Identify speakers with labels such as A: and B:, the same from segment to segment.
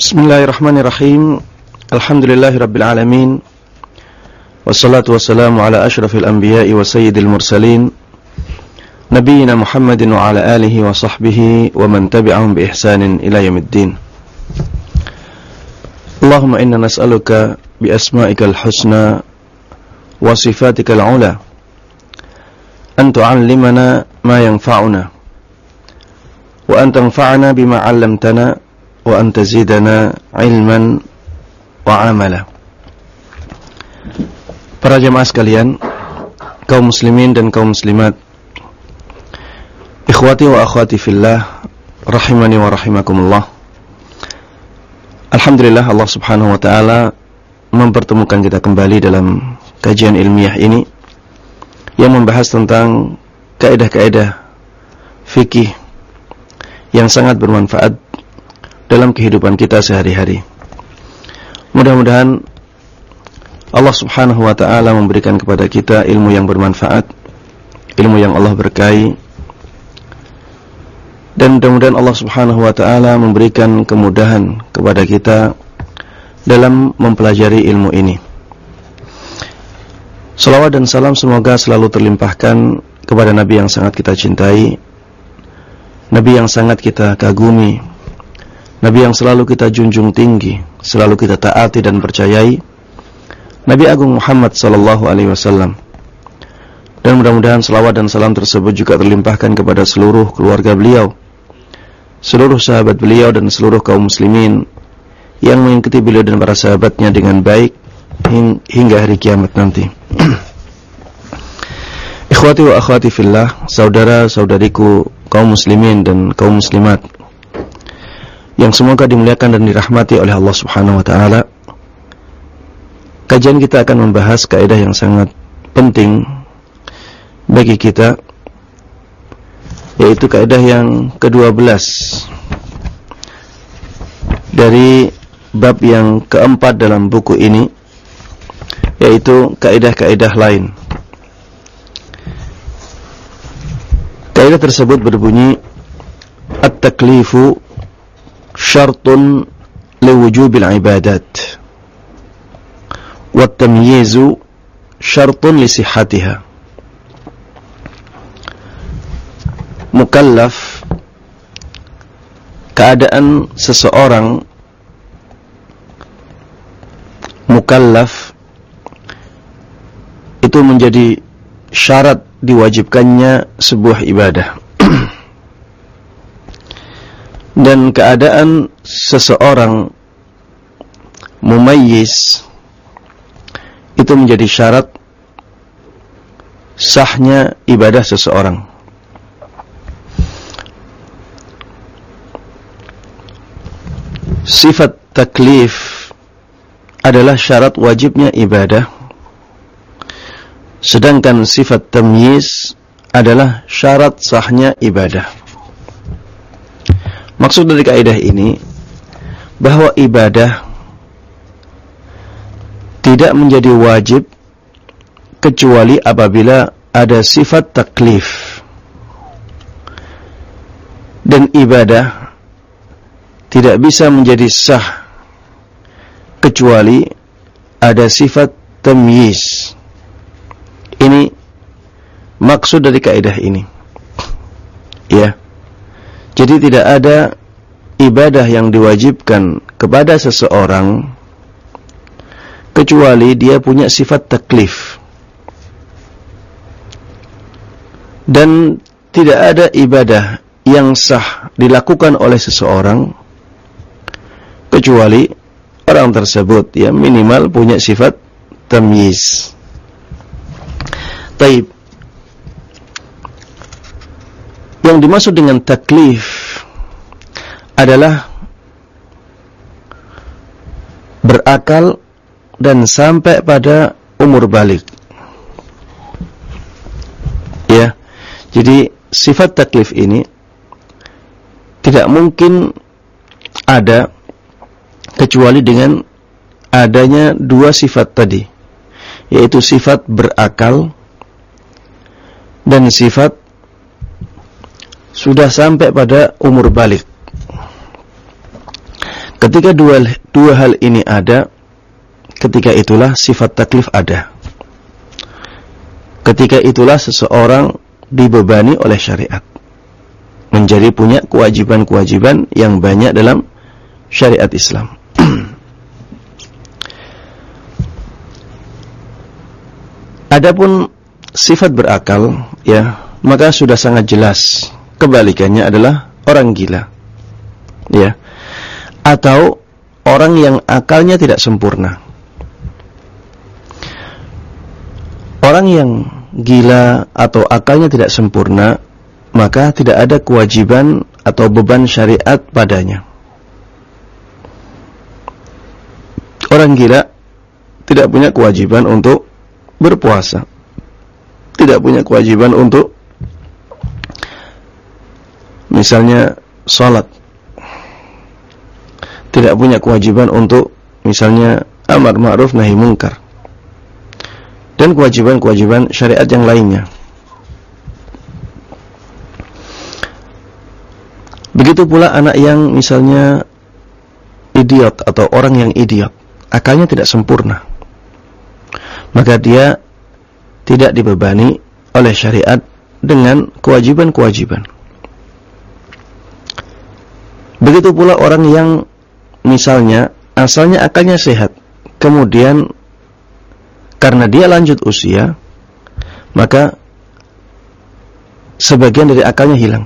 A: بسم الله الرحمن الرحيم. الحمد لله رب العالمين والصلاة والسلام على أشرف الأنبياء وسيد المرسلين نبينا محمد وعلى آله وصحبه ومن تبعهم بإحسان إلى يوم الدين. اللهم إنا نسألك بأسمائك الحسنى وصفاتك العلى أن تعلمنا ما ينفعنا وأن تنفعنا بما علمتنا tazidana ilman wa amala. Para jemaah sekalian, kaum muslimin dan kaum muslimat, ikhwati wa akhwati fillah, rahimani wa rahimakumullah. Alhamdulillah Allah Subhanahu wa taala mempertemukan kita kembali dalam kajian ilmiah ini yang membahas tentang kaidah-kaidah fikih yang sangat bermanfaat dalam kehidupan kita sehari-hari. Mudah-mudahan Allah Subhanahu wa taala memberikan kepada kita ilmu yang bermanfaat, ilmu yang Allah berkahi. Dan mudah-mudahan Allah Subhanahu wa taala memberikan kemudahan kepada kita dalam mempelajari ilmu ini. Salawat dan salam semoga selalu terlimpahkan kepada Nabi yang sangat kita cintai, Nabi yang sangat kita kagumi, Nabi yang selalu kita junjung tinggi, selalu kita taati dan percayai, Nabi Agung Muhammad sallallahu alaihi wasallam. Dan mudah-mudahan selawat dan salam tersebut juga terlimpahkan kepada seluruh keluarga beliau, seluruh sahabat beliau dan seluruh kaum muslimin yang mengikuti beliau dan para sahabatnya dengan baik hingga hari kiamat nanti. Ikhwati wa akhwati fillah, saudara-saudariku kaum muslimin dan kaum muslimat yang semoga dimuliakan dan dirahmati oleh Allah Subhanahu wa taala. Kajian kita akan membahas kaidah yang sangat penting bagi kita yaitu kaidah yang ke-12 dari bab yang keempat dalam buku ini yaitu kaidah-kaidah lain. Kaidah tersebut berbunyi at-taklifu شرط لوجوب العبادات والتمييز شرط لصحتها mukallaf keadaan seseorang mukallaf itu menjadi syarat diwajibkannya sebuah ibadah dan keadaan seseorang mumayyiz itu menjadi syarat sahnya ibadah seseorang. Sifat taklif adalah syarat wajibnya ibadah. Sedangkan sifat tamyiz adalah syarat sahnya ibadah. Maksud dari kaidah ini bahwa ibadah tidak menjadi wajib kecuali apabila ada sifat taklif. Dan ibadah tidak bisa menjadi sah kecuali ada sifat tamyiz. Ini maksud dari kaidah ini. Ya. Jadi tidak ada ibadah yang diwajibkan kepada seseorang kecuali dia punya sifat taklif. Dan tidak ada ibadah yang sah dilakukan oleh seseorang kecuali orang tersebut ya minimal punya sifat tamyiz. Taib yang dimaksud dengan taklif adalah berakal dan sampai pada umur balik. Ya. Jadi sifat taklif ini tidak mungkin ada kecuali dengan adanya dua sifat tadi, yaitu sifat berakal dan sifat sudah sampai pada umur balik. Ketika dua, dua hal ini ada, ketika itulah sifat taklif ada. Ketika itulah seseorang dibebani oleh syariat. Menjadi punya kewajiban-kewajiban yang banyak dalam syariat Islam. Adapun sifat berakal, ya, maka sudah sangat jelas. Kebalikannya adalah orang gila. Ya. Atau orang yang akalnya tidak sempurna. Orang yang gila atau akalnya tidak sempurna, maka tidak ada kewajiban atau beban syariat padanya. Orang gila tidak punya kewajiban untuk berpuasa. Tidak punya kewajiban untuk misalnya salat. Tidak punya kewajiban untuk misalnya amar ma'ruf nahi munkar. Dan kewajiban-kewajiban syariat yang lainnya. Begitu pula anak yang misalnya idiot atau orang yang idiot, akalnya tidak sempurna. Maka dia tidak dibebani oleh syariat dengan kewajiban-kewajiban. Begitu pula orang yang misalnya asalnya akalnya sehat, kemudian karena dia lanjut usia, maka sebagian dari akalnya hilang.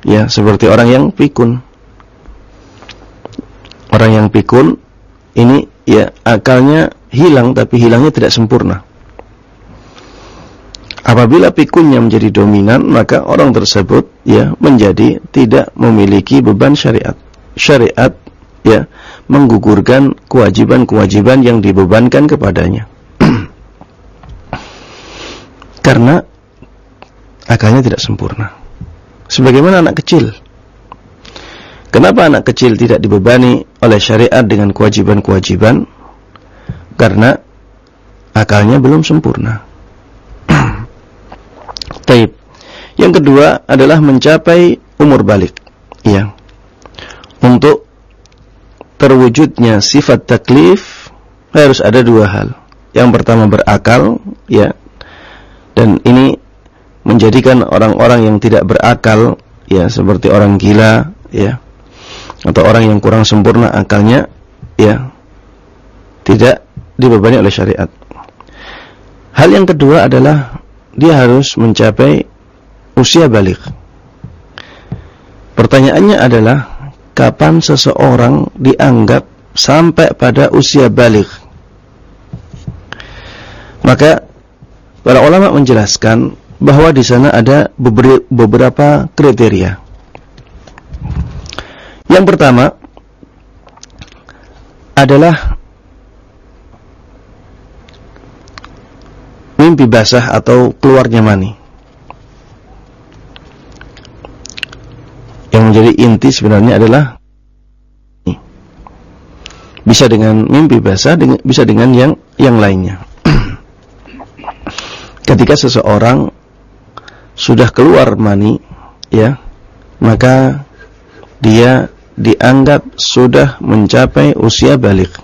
A: Ya seperti orang yang pikun. Orang yang pikun ini ya akalnya hilang tapi hilangnya tidak sempurna apabila pikunnya menjadi dominan maka orang tersebut ya menjadi tidak memiliki beban syariat syariat ya menggugurkan kewajiban-kewajiban yang dibebankan kepadanya karena akalnya tidak sempurna sebagaimana anak kecil. Kenapa anak kecil tidak dibebani oleh syariat dengan kewajiban-kewajiban? Karena akalnya belum sempurna. Taib. Yang kedua adalah mencapai umur balik. Ya. Untuk terwujudnya sifat taklif harus ada dua hal. Yang pertama berakal, ya. Dan ini menjadikan orang-orang yang tidak berakal ya seperti orang gila ya atau orang yang kurang sempurna akalnya ya tidak dibebani oleh syariat. Hal yang kedua adalah dia harus mencapai usia balik. Pertanyaannya adalah kapan seseorang dianggap sampai pada usia balik? Maka para ulama menjelaskan bahwa di sana ada beberapa kriteria. Yang pertama adalah mimpi basah atau keluarnya mani. Yang menjadi inti sebenarnya adalah bisa dengan mimpi basah, bisa dengan yang yang lainnya. Ketika seseorang sudah keluar mani ya maka dia dianggap sudah mencapai usia balik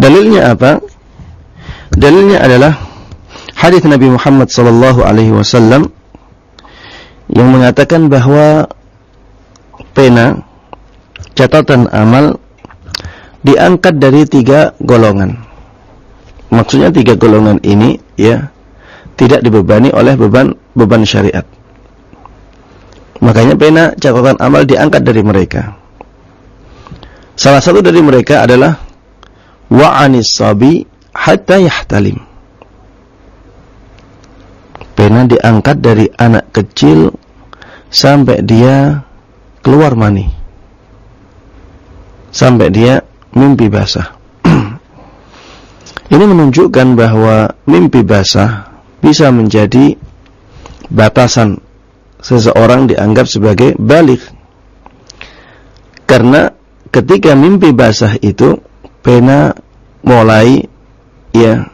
A: dalilnya apa dalilnya adalah hadis Nabi Muhammad sallallahu alaihi wasallam yang mengatakan bahwa pena catatan amal diangkat dari tiga golongan maksudnya tiga golongan ini ya tidak dibebani oleh beban beban syariat. Makanya pena catatan amal diangkat dari mereka. Salah satu dari mereka adalah wa'anis sabi hatta yahtalim. Pena diangkat dari anak kecil sampai dia keluar mani. Sampai dia mimpi basah. Ini menunjukkan bahwa mimpi basah bisa menjadi batasan seseorang dianggap sebagai balik. Karena ketika mimpi basah itu pena mulai ya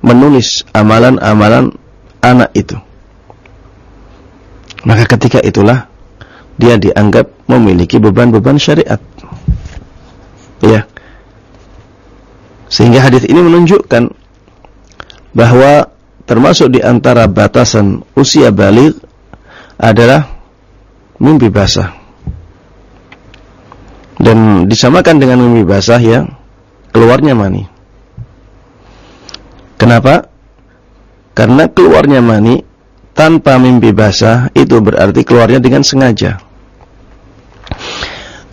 A: menulis amalan-amalan anak itu. Maka ketika itulah dia dianggap memiliki beban-beban syariat. Ya. Sehingga hadis ini menunjukkan bahwa termasuk di antara batasan usia balik adalah mimpi basah. Dan disamakan dengan mimpi basah ya keluarnya mani. Kenapa? Karena keluarnya mani tanpa mimpi basah itu berarti keluarnya dengan sengaja.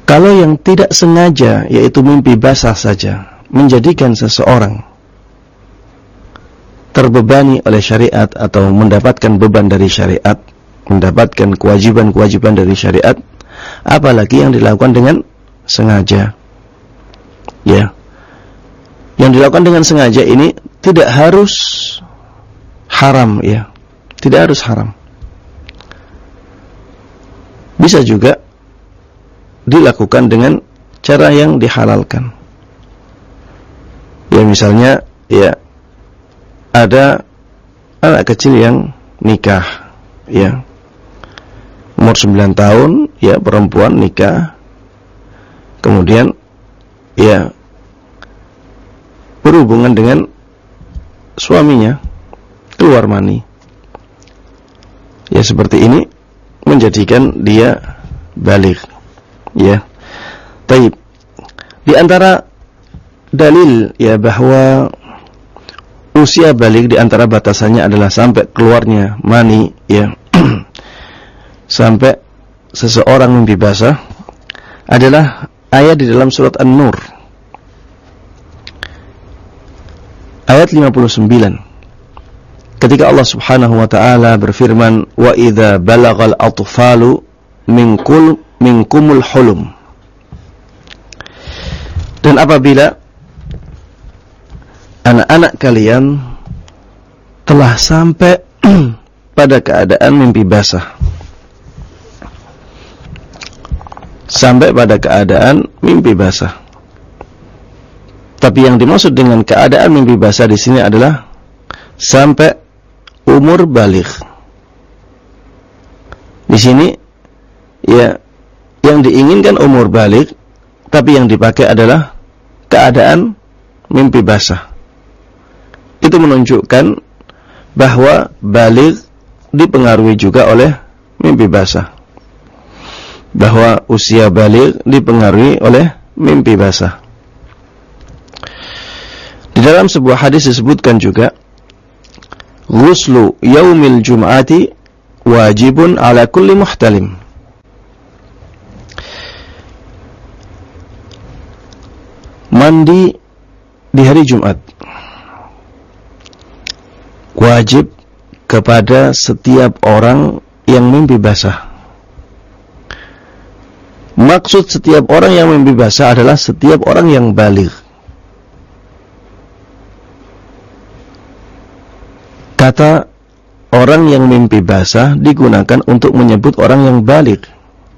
A: Kalau yang tidak sengaja yaitu mimpi basah saja menjadikan seseorang terbebani oleh syariat atau mendapatkan beban dari syariat, mendapatkan kewajiban-kewajiban dari syariat, apalagi yang dilakukan dengan sengaja. Ya. Yang dilakukan dengan sengaja ini tidak harus haram ya. Tidak harus haram. Bisa juga dilakukan dengan cara yang dihalalkan. Ya misalnya ya ada anak kecil yang nikah ya. Umur 9 tahun ya perempuan nikah. Kemudian ya berhubungan dengan suaminya keluar mani. Ya seperti ini menjadikan dia balik. Ya. Taib. Di antara dalil ya bahwa usia balik di antara batasannya adalah sampai keluarnya mani ya. sampai seseorang mimpi basah adalah ayat di dalam surat An-Nur ayat 59 ketika Allah Subhanahu wa taala berfirman wa idza balagal atfalu minkul minkumul hulum. Dan apabila anak-anak kalian telah sampai pada keadaan mimpi basah sampai pada keadaan mimpi basah tapi yang dimaksud dengan keadaan mimpi basah di sini adalah sampai umur balik. Di sini ya yang diinginkan umur balik tapi yang dipakai adalah keadaan mimpi basah. Itu menunjukkan bahwa balik dipengaruhi juga oleh mimpi basah. Bahwa usia balik dipengaruhi oleh mimpi basah. Di dalam sebuah hadis disebutkan juga ghuslu yaumil jum'ati wajibun ala kulli muhtalim. Mandi di hari Jumat wajib kepada setiap orang yang mimpi basah. Maksud setiap orang yang mimpi basah adalah setiap orang yang balik. Kata orang yang mimpi basah digunakan untuk menyebut orang yang balik.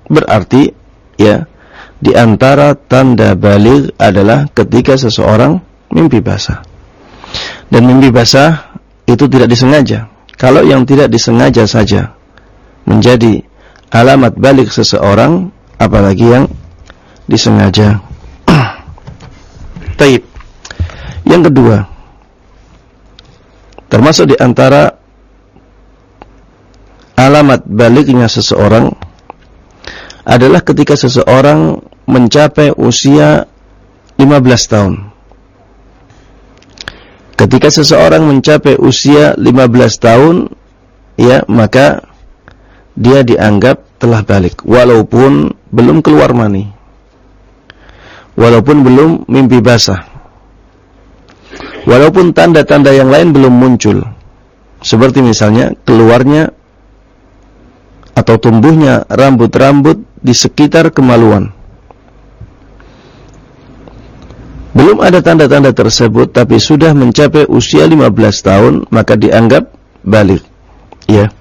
A: Berarti ya di antara tanda balik adalah ketika seseorang mimpi basah. Dan mimpi basah itu tidak disengaja. Kalau yang tidak disengaja saja menjadi alamat balik seseorang, apalagi yang disengaja. Taib. Yang kedua, Termasuk di antara alamat baliknya seseorang adalah ketika seseorang mencapai usia 15 tahun. Ketika seseorang mencapai usia 15 tahun, ya, maka dia dianggap telah balik walaupun belum keluar mani. Walaupun belum mimpi basah. Walaupun tanda-tanda yang lain belum muncul. Seperti misalnya keluarnya atau tumbuhnya rambut-rambut di sekitar kemaluan. Belum ada tanda-tanda tersebut tapi sudah mencapai usia 15 tahun maka dianggap balik. Ya.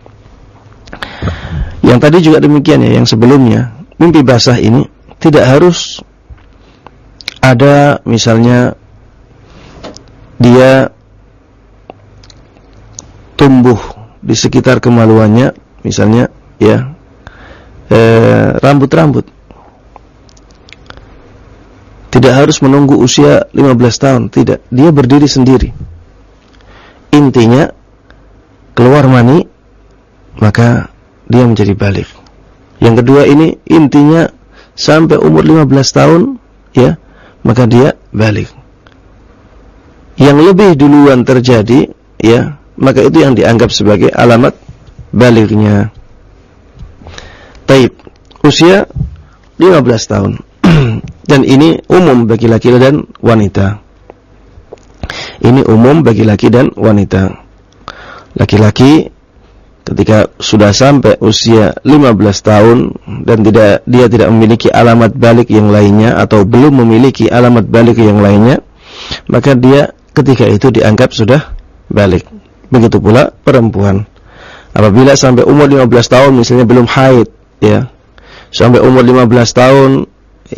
A: Yang tadi juga demikian ya, yang sebelumnya mimpi basah ini tidak harus ada misalnya dia tumbuh di sekitar kemaluannya misalnya ya eh, rambut-rambut. Tidak harus menunggu usia 15 tahun, tidak. Dia berdiri sendiri. Intinya keluar mani maka dia menjadi balik. Yang kedua ini intinya sampai umur 15 tahun ya, maka dia balik. Yang lebih duluan terjadi ya, maka itu yang dianggap sebagai alamat baliknya. Taib. Usia 15 tahun. dan ini umum bagi laki dan wanita. Ini umum bagi laki dan wanita. Laki-laki ketika sudah sampai usia 15 tahun dan tidak dia tidak memiliki alamat balik yang lainnya atau belum memiliki alamat balik yang lainnya, maka dia ketika itu dianggap sudah balik. Begitu pula perempuan. Apabila sampai umur 15 tahun misalnya belum haid, ya. Sampai umur 15 tahun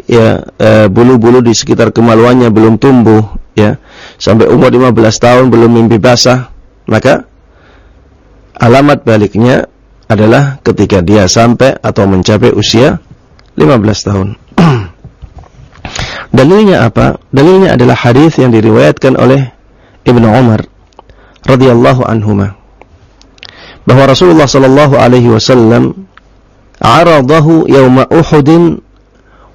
A: ya eh, bulu-bulu di sekitar kemaluannya belum tumbuh, ya. Sampai umur 15 tahun belum mimpi basah, maka alamat baliknya adalah ketika dia sampai atau mencapai usia 15 tahun. Dalilnya apa? Dalilnya adalah hadis yang diriwayatkan oleh Ibnu Umar radhiyallahu anhuma bahwa Rasulullah sallallahu alaihi wasallam aradahu yauma Uhud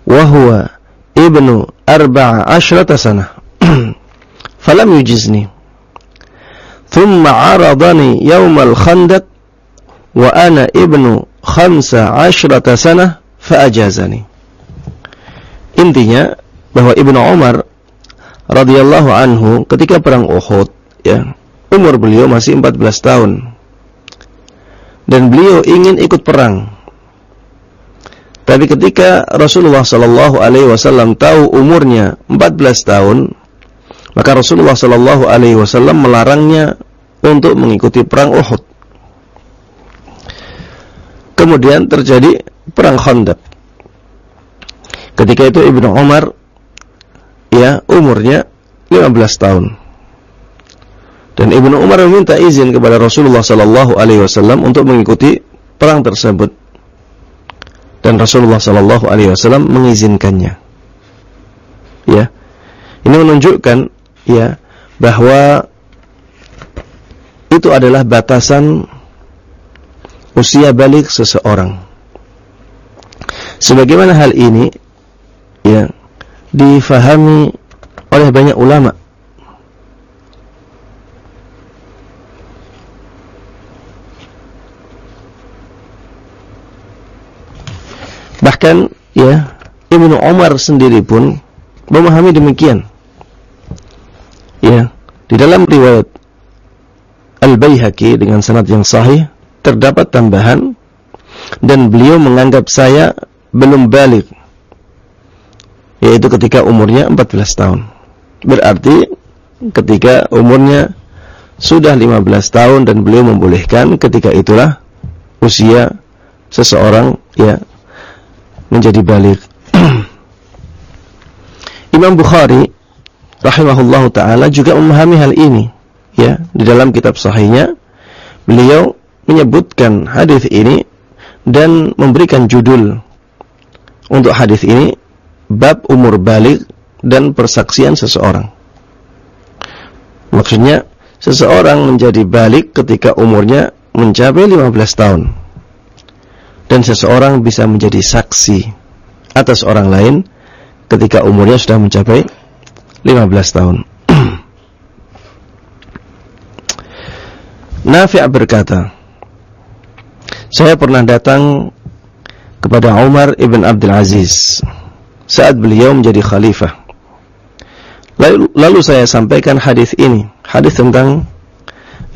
A: wa huwa ibnu arba'a ashrata sanah falam yujizni ثم عرضني يوم الخندق وأنا ابن خمس عشرة سنة فأجازني intinya bahwa Ibnu Umar radhiyallahu anhu ketika perang Uhud ya umur beliau masih 14 tahun dan beliau ingin ikut perang tapi ketika Rasulullah sallallahu alaihi wasallam tahu umurnya 14 tahun maka Rasulullah Shallallahu Alaihi Wasallam melarangnya untuk mengikuti perang Uhud. Kemudian terjadi perang Khandaq. Ketika itu Ibnu Umar ya umurnya 15 tahun. Dan Ibnu Umar meminta izin kepada Rasulullah Sallallahu Alaihi Wasallam untuk mengikuti perang tersebut. Dan Rasulullah Sallallahu Alaihi Wasallam mengizinkannya. Ya, ini menunjukkan ya bahwa itu adalah batasan usia balik seseorang. Sebagaimana hal ini ya difahami oleh banyak ulama. Bahkan ya Ibnu Umar sendiri pun memahami demikian. Ya, di dalam riwayat Al-Baihaqi dengan sanad yang sahih terdapat tambahan dan beliau menganggap saya belum balik yaitu ketika umurnya 14 tahun. Berarti ketika umurnya sudah 15 tahun dan beliau membolehkan ketika itulah usia seseorang ya menjadi balik. Imam Bukhari rahimahullahu taala juga memahami hal ini ya di dalam kitab sahihnya beliau menyebutkan hadis ini dan memberikan judul untuk hadis ini bab umur balik dan persaksian seseorang. Maksudnya seseorang menjadi balik ketika umurnya mencapai 15 tahun. Dan seseorang bisa menjadi saksi atas orang lain ketika umurnya sudah mencapai 15 tahun. Nafi' berkata, saya pernah datang kepada Umar ibn Abdul Aziz saat beliau menjadi khalifah. Lalu, saya sampaikan hadis ini, hadis tentang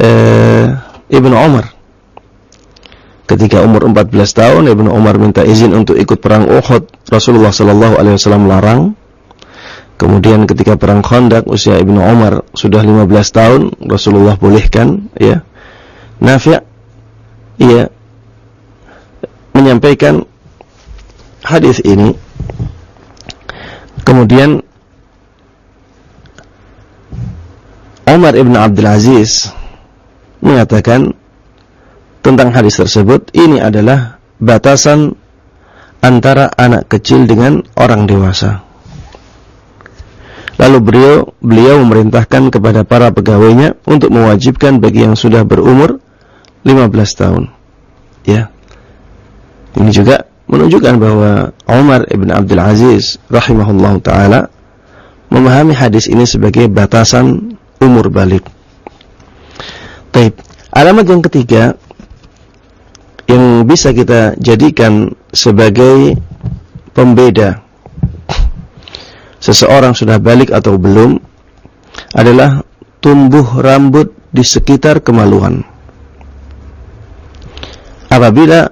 A: uh, Ibnu Umar. Ketika umur 14 tahun, Ibnu Umar minta izin untuk ikut perang Uhud. Rasulullah sallallahu alaihi wasallam larang. Kemudian ketika perang Khandaq usia Ibnu Umar sudah 15 tahun, Rasulullah bolehkan ya. Nafi' ya menyampaikan hadis ini. Kemudian Umar Ibn Abdul Aziz mengatakan tentang hadis tersebut ini adalah batasan antara anak kecil dengan orang dewasa. Lalu beliau beliau memerintahkan kepada para pegawainya untuk mewajibkan bagi yang sudah berumur 15 tahun. Ya. Ini juga menunjukkan bahwa Umar ibn Abdul Aziz rahimahullah taala memahami hadis ini sebagai batasan umur balik. Taib. Alamat yang ketiga yang bisa kita jadikan sebagai pembeda seseorang sudah balik atau belum adalah tumbuh rambut di sekitar kemaluan. Apabila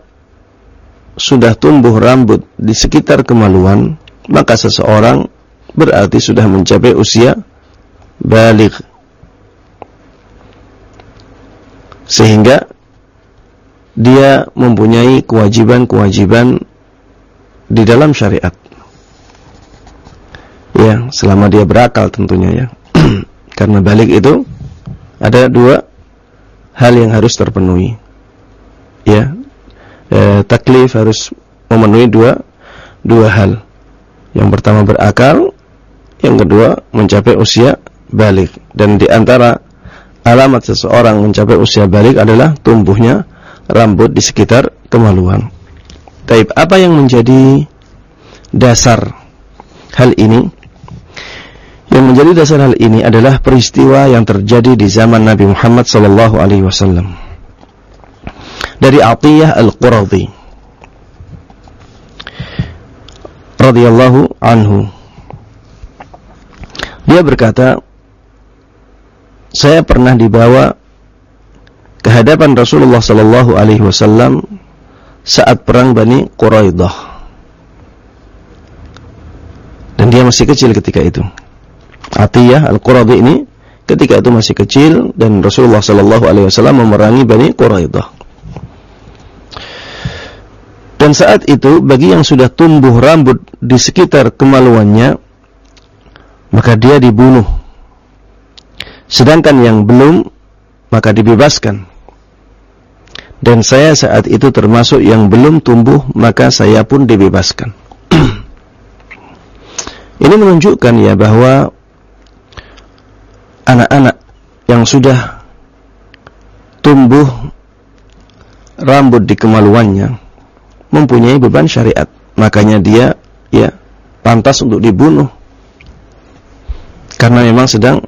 A: sudah tumbuh rambut di sekitar kemaluan, maka seseorang berarti sudah mencapai usia balik. Sehingga dia mempunyai kewajiban-kewajiban di dalam syariat. Ya selama dia berakal tentunya ya. Karena balik itu ada dua hal yang harus terpenuhi. Ya e, taklif harus memenuhi dua dua hal yang pertama berakal yang kedua mencapai usia balik dan di antara alamat seseorang mencapai usia balik adalah tumbuhnya rambut di sekitar kemaluan. Taib, apa yang menjadi dasar hal ini? Yang menjadi dasar hal ini adalah peristiwa yang terjadi di zaman Nabi Muhammad wasallam. Dari Atiyah Al-Quradhi radhiyallahu anhu. Dia berkata, saya pernah dibawa ke hadapan Rasulullah sallallahu alaihi wasallam saat perang Bani Quraidah. Dan dia masih kecil ketika itu. Atiyah Al-Qurabi ini ketika itu masih kecil dan Rasulullah sallallahu alaihi wasallam memerangi Bani Quraidah. Dan saat itu bagi yang sudah tumbuh rambut di sekitar kemaluannya maka dia dibunuh. Sedangkan yang belum maka dibebaskan. Dan saya saat itu termasuk yang belum tumbuh maka saya pun dibebaskan. Ini menunjukkan ya bahwa anak-anak yang sudah tumbuh rambut di kemaluannya mempunyai beban syariat. Makanya dia ya pantas untuk dibunuh. Karena memang sedang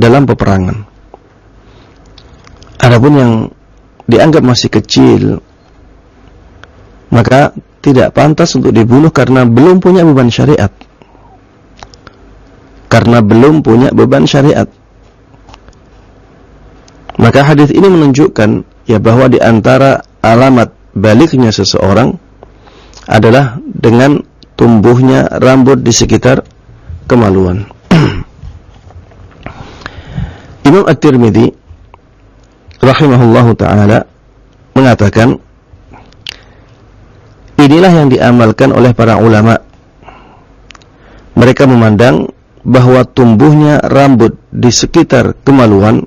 A: dalam peperangan. Adapun yang dianggap masih kecil maka tidak pantas untuk dibunuh karena belum punya beban syariat. Karena belum punya beban syariat. Maka hadis ini menunjukkan ya bahwa di antara alamat baliknya seseorang adalah dengan tumbuhnya rambut di sekitar kemaluan. Imam At-Tirmidzi rahimahullahu taala mengatakan inilah yang diamalkan oleh para ulama. Mereka memandang bahwa tumbuhnya rambut di sekitar kemaluan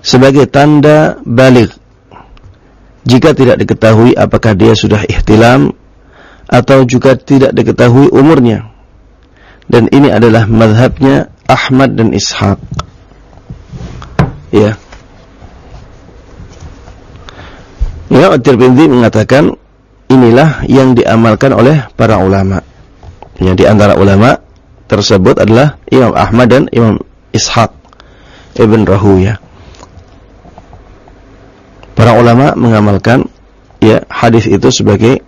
A: sebagai tanda balik jika tidak diketahui apakah dia sudah ihtilam atau juga tidak diketahui umurnya dan ini adalah madhabnya Ahmad dan Ishaq ya Ya, At-Tirmidzi mengatakan inilah yang diamalkan oleh para ulama. Ya, di antara ulama tersebut adalah Imam Ahmad dan Imam Ishaq Ibn Rahuya. Para ulama mengamalkan ya hadis itu sebagai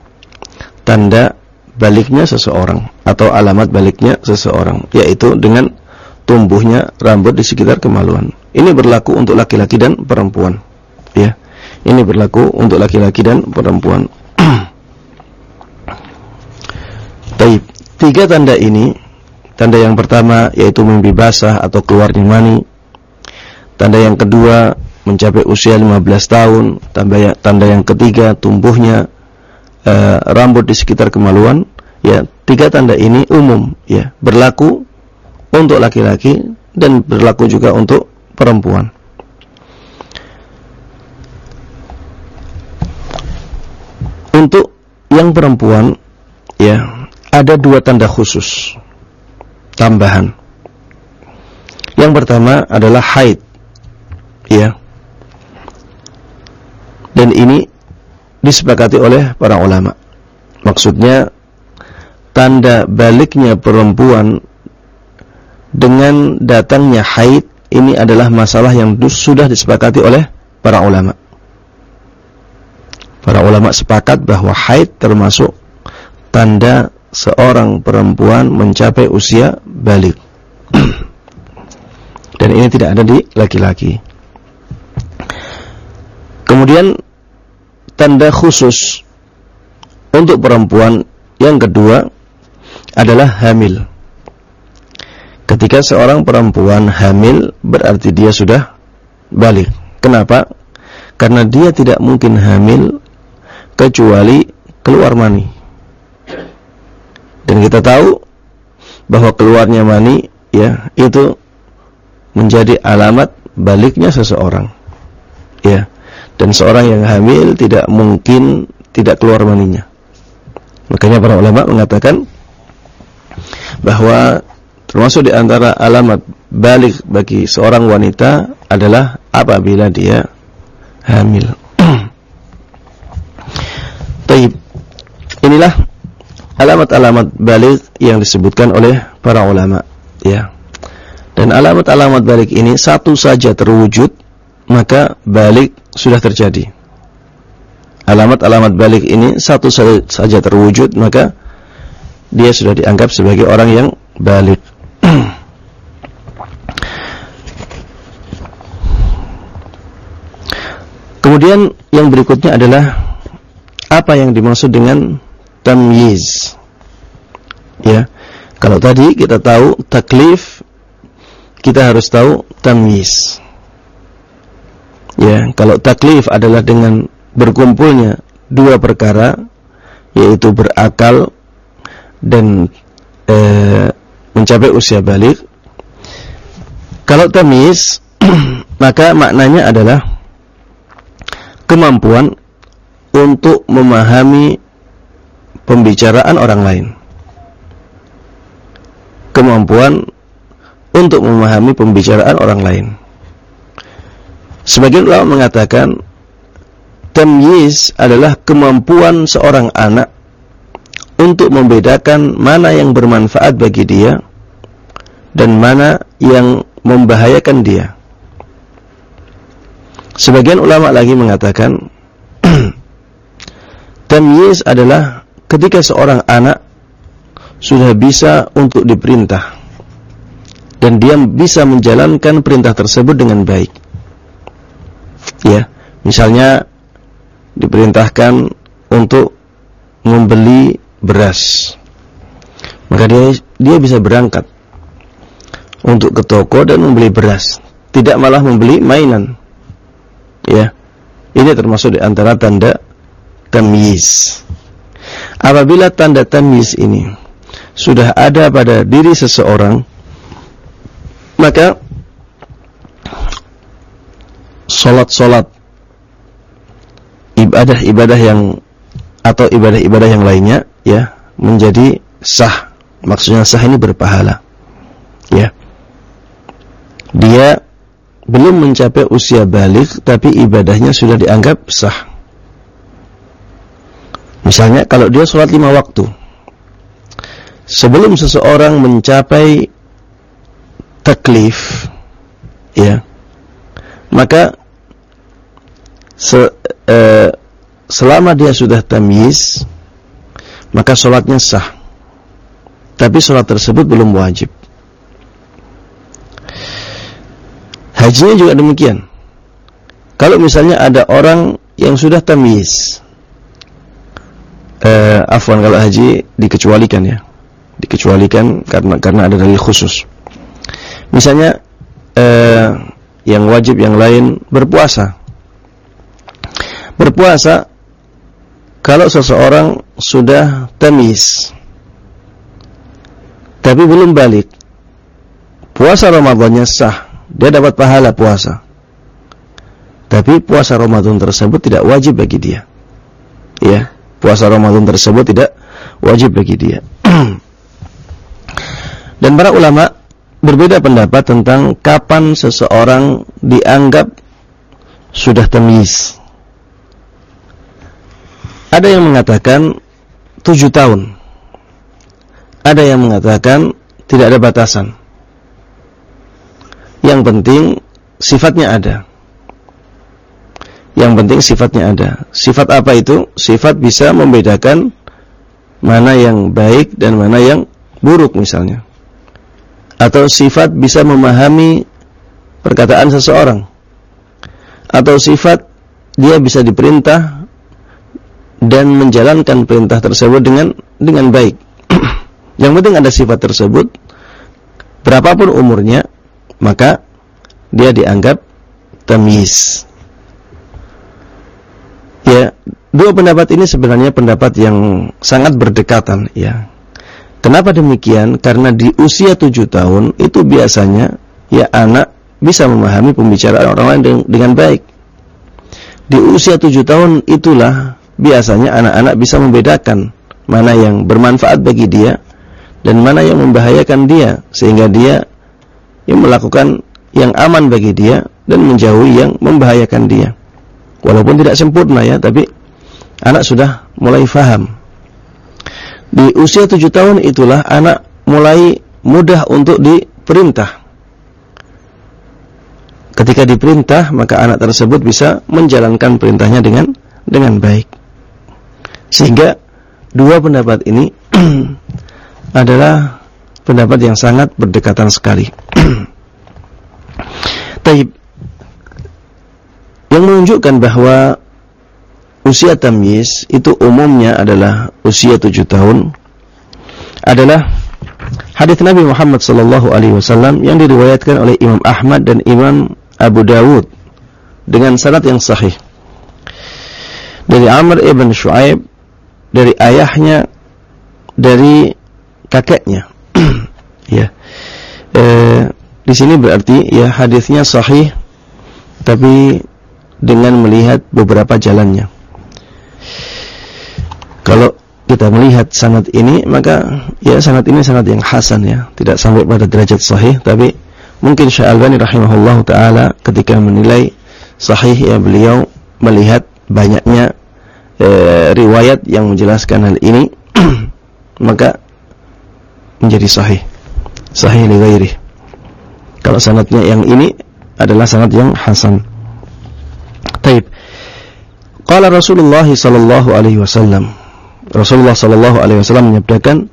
A: tanda baliknya seseorang atau alamat baliknya seseorang yaitu dengan tumbuhnya rambut di sekitar kemaluan. Ini berlaku untuk laki-laki dan perempuan. Ya. Ini berlaku untuk laki-laki dan perempuan. Taib. Tiga tanda ini Tanda yang pertama yaitu mimpi basah atau keluarnya mani. Tanda yang kedua mencapai usia 15 tahun. Tanda tanda yang ketiga tumbuhnya uh, rambut di sekitar kemaluan. Ya, tiga tanda ini umum ya, berlaku untuk laki-laki dan berlaku juga untuk perempuan. Untuk yang perempuan ya ada dua tanda khusus tambahan. Yang pertama adalah haid. Ya. Dan ini disepakati oleh para ulama. Maksudnya tanda baliknya perempuan dengan datangnya haid ini adalah masalah yang sudah disepakati oleh para ulama. Para ulama sepakat bahwa haid termasuk tanda seorang perempuan mencapai usia balik. Dan ini tidak ada di laki-laki. Kemudian tanda khusus untuk perempuan yang kedua adalah hamil. Ketika seorang perempuan hamil berarti dia sudah balik. Kenapa? Karena dia tidak mungkin hamil kecuali keluar mani. Dan kita tahu bahwa keluarnya mani ya itu menjadi alamat baliknya seseorang. Ya. Dan seorang yang hamil tidak mungkin tidak keluar maninya. Makanya para ulama mengatakan bahwa termasuk di antara alamat balik bagi seorang wanita adalah apabila dia hamil. Taib. Inilah alamat-alamat balik yang disebutkan oleh para ulama, ya. Dan alamat-alamat balik ini satu saja terwujud, maka balik sudah terjadi. Alamat-alamat balik ini satu saja terwujud, maka dia sudah dianggap sebagai orang yang balik. Kemudian yang berikutnya adalah apa yang dimaksud dengan tamyiz. Ya. Kalau tadi kita tahu taklif, kita harus tahu tamyiz. Ya, kalau taklif adalah dengan berkumpulnya dua perkara yaitu berakal dan e, mencapai usia balik. Kalau tamyiz maka maknanya adalah kemampuan untuk memahami pembicaraan orang lain. Kemampuan untuk memahami pembicaraan orang lain. Sebagian ulama mengatakan tamyiz adalah kemampuan seorang anak untuk membedakan mana yang bermanfaat bagi dia dan mana yang membahayakan dia. Sebagian ulama lagi mengatakan tamyiz adalah ketika seorang anak sudah bisa untuk diperintah dan dia bisa menjalankan perintah tersebut dengan baik. Ya, misalnya diperintahkan untuk membeli beras. Maka dia dia bisa berangkat untuk ke toko dan membeli beras, tidak malah membeli mainan. Ya ini termasuk di antara tanda tamyiz apabila tanda tamyiz ini sudah ada pada diri seseorang maka solat-solat ibadah-ibadah yang atau ibadah-ibadah yang lainnya ya menjadi sah. Maksudnya sah ini berpahala ya. Dia belum mencapai usia balik tapi ibadahnya sudah dianggap sah. Misalnya kalau dia sholat lima waktu, sebelum seseorang mencapai taklif, ya, maka se, eh, selama dia sudah tamyiz, maka sholatnya sah. Tapi sholat tersebut belum wajib. Hajinya juga demikian. Kalau misalnya ada orang yang sudah tamyiz, eh, afwan kalau haji dikecualikan ya, dikecualikan karena karena ada dalil khusus. Misalnya eh, yang wajib yang lain berpuasa. Berpuasa kalau seseorang sudah tamyiz tapi belum balik, puasa Ramadannya sah dia dapat pahala puasa. Tapi puasa Ramadan tersebut tidak wajib bagi dia. Ya. puasa Ramadan tersebut tidak wajib bagi dia. Dan para ulama berbeda pendapat tentang kapan seseorang dianggap sudah temis. Ada yang mengatakan tujuh tahun. Ada yang mengatakan tidak ada batasan. Yang penting sifatnya ada. Yang penting sifatnya ada. Sifat apa itu? Sifat bisa membedakan mana yang baik dan mana yang buruk misalnya. Atau sifat bisa memahami perkataan seseorang. Atau sifat dia bisa diperintah dan menjalankan perintah tersebut dengan dengan baik. yang penting ada sifat tersebut berapapun umurnya maka dia dianggap tamis. Ya, dua pendapat ini sebenarnya pendapat yang sangat berdekatan ya. Kenapa demikian? Karena di usia tujuh tahun itu biasanya ya anak bisa memahami pembicaraan orang lain dengan, baik. Di usia tujuh tahun itulah biasanya anak-anak bisa membedakan mana yang bermanfaat bagi dia dan mana yang membahayakan dia sehingga dia yang melakukan yang aman bagi dia dan menjauhi yang membahayakan dia. Walaupun tidak sempurna ya, tapi anak sudah mulai faham. Di usia tujuh tahun itulah anak mulai mudah untuk diperintah. Ketika diperintah, maka anak tersebut bisa menjalankan perintahnya dengan dengan baik. Sehingga dua pendapat ini adalah pendapat yang sangat berdekatan sekali. Taib yang menunjukkan bahwa usia tamyiz itu umumnya adalah usia tujuh tahun adalah hadis Nabi Muhammad sallallahu alaihi wasallam yang diriwayatkan oleh Imam Ahmad dan Imam Abu Dawud dengan sanad yang sahih. Dari Amr ibn Shu'aib dari ayahnya dari kakeknya. Ya. E, di sini berarti ya hadisnya sahih tapi dengan melihat beberapa jalannya. Kalau kita melihat sanad ini maka ya sanad ini sanad yang hasan ya, tidak sampai pada derajat sahih tapi mungkin Syalbani rahimahullah taala ketika menilai sahih ya beliau melihat banyaknya eh, riwayat yang menjelaskan hal ini maka menjadi sahih. Sahih li ghairi. Kalau sanadnya yang ini adalah sanad yang hasan. Taib. Qala Rasulullah sallallahu alaihi wasallam. Rasulullah sallallahu alaihi wasallam menyabdakan,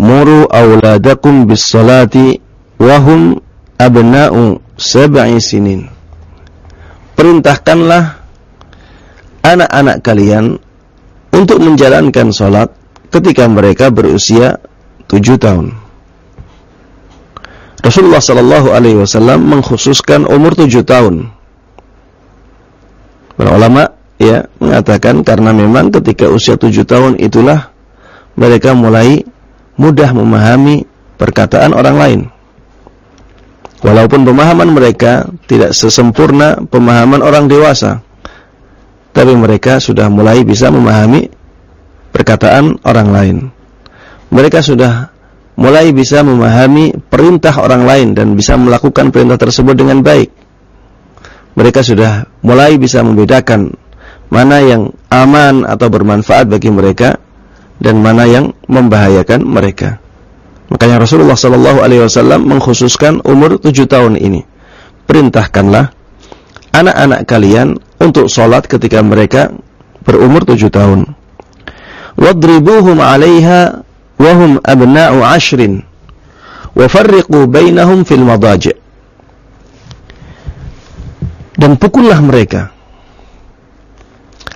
A: "Muru auladakum bis salati wa hum abna'u sab'i sinin." Perintahkanlah anak-anak kalian untuk menjalankan salat ketika mereka berusia tujuh tahun. Rasulullah sallallahu alaihi wasallam mengkhususkan umur tujuh tahun Para ulama ya mengatakan karena memang ketika usia tujuh tahun itulah mereka mulai mudah memahami perkataan orang lain. Walaupun pemahaman mereka tidak sesempurna pemahaman orang dewasa, tapi mereka sudah mulai bisa memahami perkataan orang lain. Mereka sudah mulai bisa memahami perintah orang lain dan bisa melakukan perintah tersebut dengan baik mereka sudah mulai bisa membedakan mana yang aman atau bermanfaat bagi mereka dan mana yang membahayakan mereka. Makanya Rasulullah Shallallahu Alaihi Wasallam mengkhususkan umur tujuh tahun ini. Perintahkanlah anak-anak kalian untuk sholat ketika mereka berumur tujuh tahun. Wadribuhum alaiha wahum abna'u ashrin. Wafarriqu bainahum fil madaji' dan pukullah mereka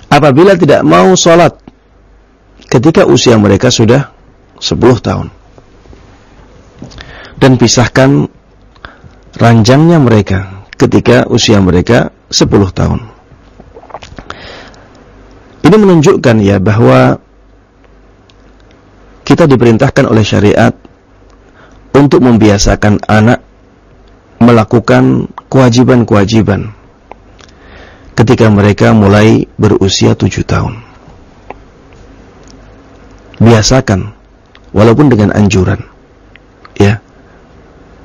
A: apabila tidak mau sholat ketika usia mereka sudah 10 tahun. Dan pisahkan ranjangnya mereka ketika usia mereka 10 tahun. Ini menunjukkan ya bahwa kita diperintahkan oleh syariat untuk membiasakan anak melakukan kewajiban-kewajiban ketika mereka mulai berusia tujuh tahun. biasakan walaupun dengan anjuran ya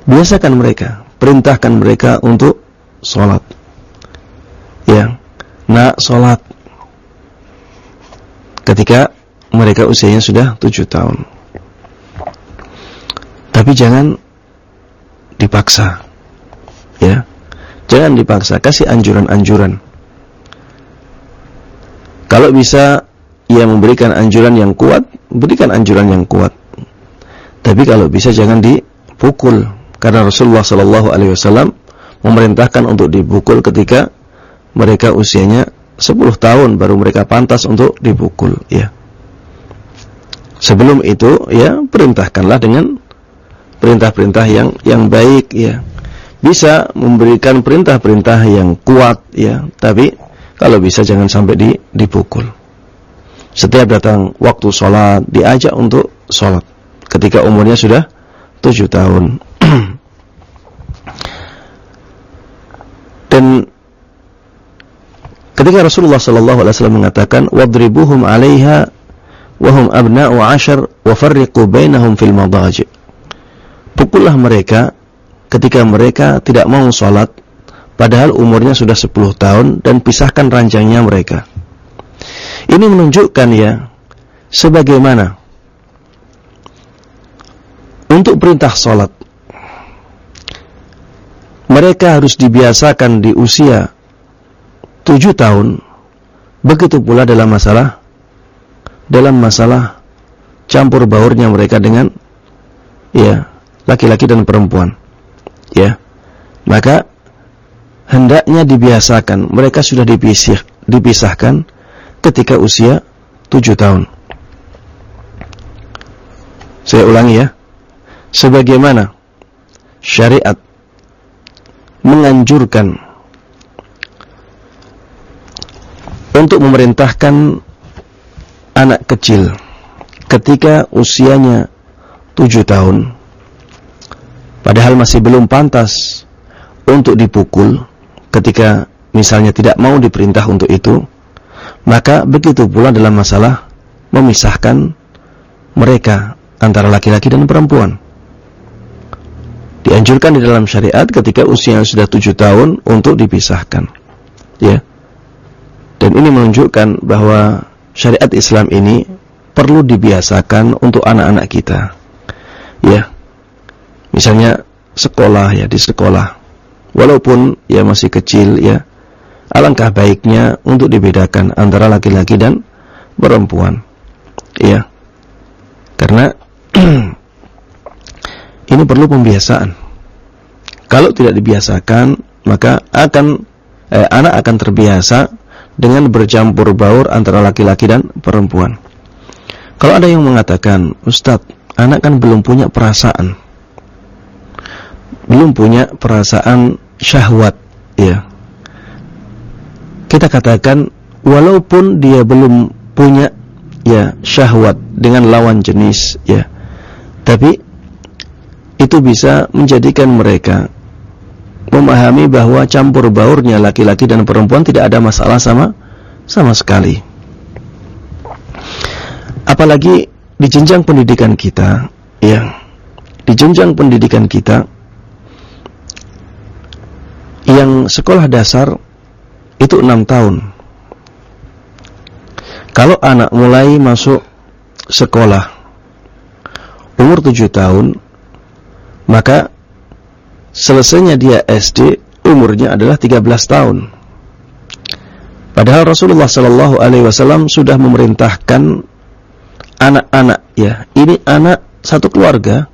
A: biasakan mereka perintahkan mereka untuk sholat. Ya nak sholat. Ketika mereka usianya sudah tujuh tahun. Tapi jangan dipaksa ya. Jangan dipaksa kasih anjuran-anjuran kalau bisa ia memberikan anjuran yang kuat berikan anjuran yang kuat. Tapi kalau bisa jangan dipukul. Karena Rasulullah sallallahu alaihi wasallam memerintahkan untuk dipukul ketika mereka usianya 10 tahun baru mereka pantas untuk dipukul ya. Sebelum itu ya perintahkanlah dengan perintah-perintah yang yang baik ya. Bisa memberikan perintah-perintah yang kuat ya, tapi kalau bisa jangan sampai di, dipukul. Setiap datang waktu sholat diajak untuk sholat ketika umurnya sudah tujuh tahun. Dan ketika Rasulullah sallallahu alaihi wasallam mengatakan wadribuhum 'alaiha wa hum abna'u 'ashar wa farriqu bainahum fil madaji' pukullah mereka ketika mereka tidak mau sholat padahal umurnya sudah 10 tahun dan pisahkan ranjangnya mereka ini menunjukkan ya sebagaimana untuk perintah sholat mereka harus dibiasakan di usia 7 tahun begitu pula dalam masalah dalam masalah campur baurnya mereka dengan ya laki-laki dan perempuan. Ya. Maka hendaknya dibiasakan mereka sudah dipisah, dipisahkan ketika usia tujuh tahun. Saya ulangi ya. Sebagaimana syariat menganjurkan untuk memerintahkan anak kecil ketika usianya tujuh tahun padahal masih belum pantas untuk dipukul ketika misalnya tidak mau diperintah untuk itu maka begitu pula dalam masalah memisahkan mereka antara laki-laki dan perempuan. Dianjurkan di dalam syariat ketika usia sudah tujuh tahun untuk dipisahkan ya. Dan ini menunjukkan bahwa syariat Islam ini perlu dibiasakan untuk anak-anak kita ya. Misalnya sekolah ya di sekolah walaupun ya masih kecil ya alangkah baiknya untuk dibedakan antara laki-laki dan perempuan ya. Karena ini perlu pembiasaan. Kalau tidak dibiasakan maka akan eh, anak akan terbiasa dengan bercampur baur antara laki-laki dan perempuan. Kalau ada yang mengatakan Ustadz anak kan belum punya perasaan. Belum punya perasaan syahwat ya. Kita katakan walaupun dia belum punya ya syahwat dengan lawan jenis ya. Tapi itu bisa menjadikan mereka memahami bahwa campur baurnya laki-laki dan perempuan tidak ada masalah sama sama sekali. Apalagi di jenjang pendidikan kita ya. Di jenjang pendidikan kita yang sekolah dasar itu enam tahun. Kalau anak mulai masuk sekolah umur tujuh tahun, maka selesainya dia SD umurnya adalah 13 tahun. Padahal Rasulullah Shallallahu Alaihi Wasallam sudah memerintahkan anak-anak ya, ini anak satu keluarga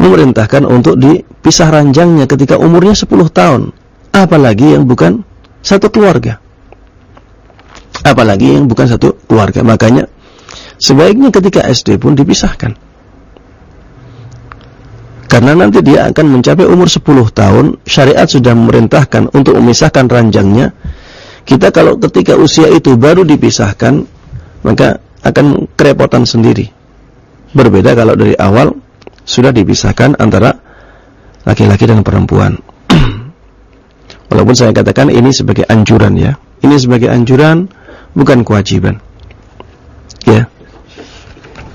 A: memerintahkan untuk dipisah ranjangnya ketika umurnya 10 tahun. Apalagi yang bukan satu keluarga. Apalagi yang bukan satu keluarga. Makanya sebaiknya ketika SD pun dipisahkan. Karena nanti dia akan mencapai umur 10 tahun, syariat sudah memerintahkan untuk memisahkan ranjangnya. Kita kalau ketika usia itu baru dipisahkan, maka akan kerepotan sendiri. Berbeda kalau dari awal sudah dipisahkan antara laki-laki dan perempuan. Walaupun saya katakan ini sebagai anjuran ya. Ini sebagai anjuran bukan kewajiban. Ya.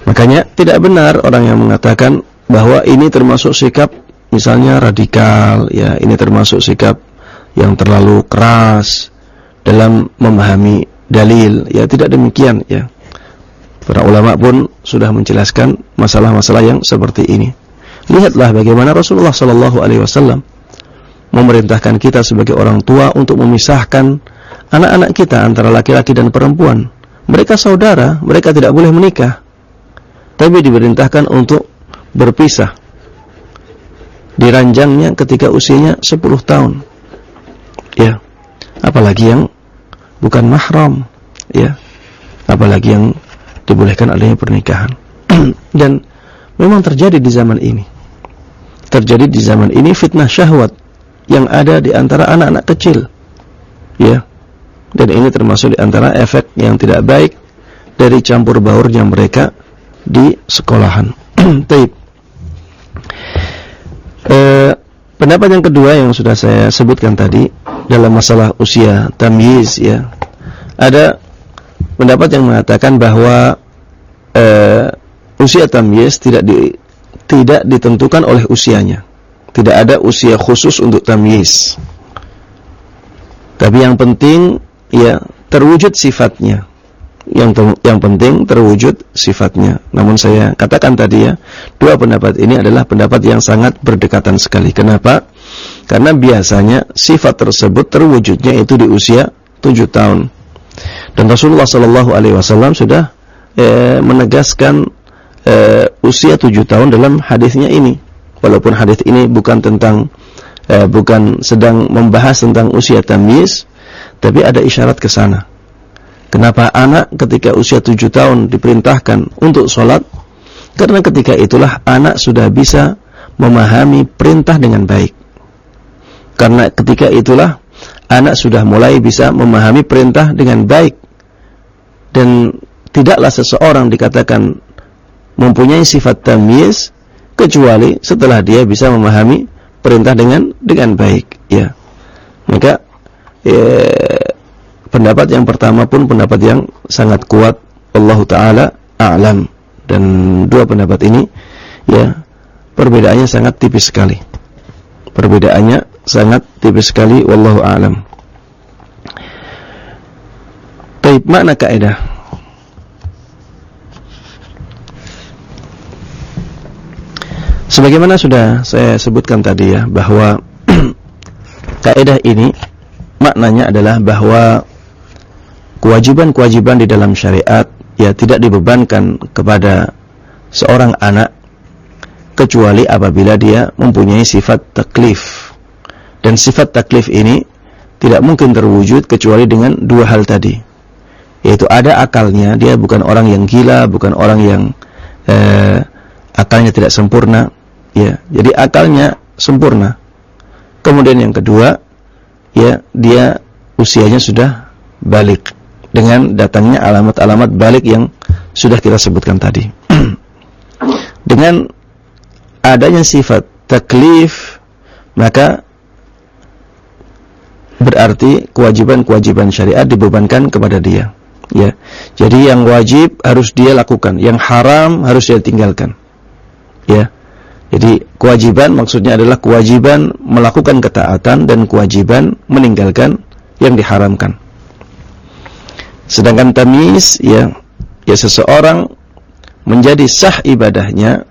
A: Makanya tidak benar orang yang mengatakan bahwa ini termasuk sikap misalnya radikal, ya ini termasuk sikap yang terlalu keras dalam memahami dalil. Ya tidak demikian ya. Para ulama pun sudah menjelaskan masalah-masalah yang seperti ini. Lihatlah bagaimana Rasulullah Shallallahu Alaihi Wasallam memerintahkan kita sebagai orang tua untuk memisahkan anak-anak kita antara laki-laki dan perempuan. Mereka saudara, mereka tidak boleh menikah. Tapi diperintahkan untuk berpisah. Diranjangnya ketika usianya 10 tahun. Ya. Apalagi yang bukan mahram, ya. Apalagi yang dibolehkan adanya pernikahan. Dan memang terjadi di zaman ini. Terjadi di zaman ini fitnah syahwat yang ada di antara anak-anak kecil. Ya. Dan ini termasuk di antara efek yang tidak baik dari campur baurnya mereka di sekolahan. Taib. E, pendapat yang kedua yang sudah saya sebutkan tadi dalam masalah usia tamyiz ya. Ada pendapat yang mengatakan bahwa e, usia tamyiz tidak di, tidak ditentukan oleh usianya. Tidak ada usia khusus untuk tamyiz. Tapi yang penting ya terwujud sifatnya yang yang penting terwujud sifatnya. Namun saya katakan tadi ya, dua pendapat ini adalah pendapat yang sangat berdekatan sekali. Kenapa? Karena biasanya sifat tersebut terwujudnya itu di usia tujuh tahun. Dan Rasulullah Shallallahu alaihi wasallam sudah eh, menegaskan eh, usia tujuh tahun dalam hadisnya ini. Walaupun hadis ini bukan tentang eh, bukan sedang membahas tentang usia tamyiz, tapi ada isyarat ke sana. Kenapa anak ketika usia tujuh tahun diperintahkan untuk sholat? Karena ketika itulah anak sudah bisa memahami perintah dengan baik. Karena ketika itulah anak sudah mulai bisa memahami perintah dengan baik. Dan tidaklah seseorang dikatakan mempunyai sifat tamyiz kecuali setelah dia bisa memahami perintah dengan dengan baik ya. Maka ya, pendapat yang pertama pun pendapat yang sangat kuat Allah taala a'lam. Dan dua pendapat ini ya perbedaannya sangat tipis sekali. Perbedaannya sangat tipis sekali wallahu a'lam Baik, makna kaidah Sebagaimana sudah saya sebutkan tadi ya bahwa kaidah ini maknanya adalah bahwa kewajiban-kewajiban di dalam syariat ya tidak dibebankan kepada seorang anak kecuali apabila dia mempunyai sifat taklif. Dan sifat taklif ini tidak mungkin terwujud kecuali dengan dua hal tadi. Yaitu ada akalnya, dia bukan orang yang gila, bukan orang yang eh, akalnya tidak sempurna, ya. Jadi akalnya sempurna. Kemudian yang kedua, ya, dia usianya sudah balik dengan datangnya alamat-alamat balik yang sudah kita sebutkan tadi. dengan adanya sifat taklif, maka berarti kewajiban-kewajiban syariat dibebankan kepada dia. Ya. Jadi yang wajib harus dia lakukan, yang haram harus dia tinggalkan. Ya. Jadi kewajiban maksudnya adalah kewajiban melakukan ketaatan dan kewajiban meninggalkan yang diharamkan. Sedangkan tamis ya ya seseorang menjadi sah ibadahnya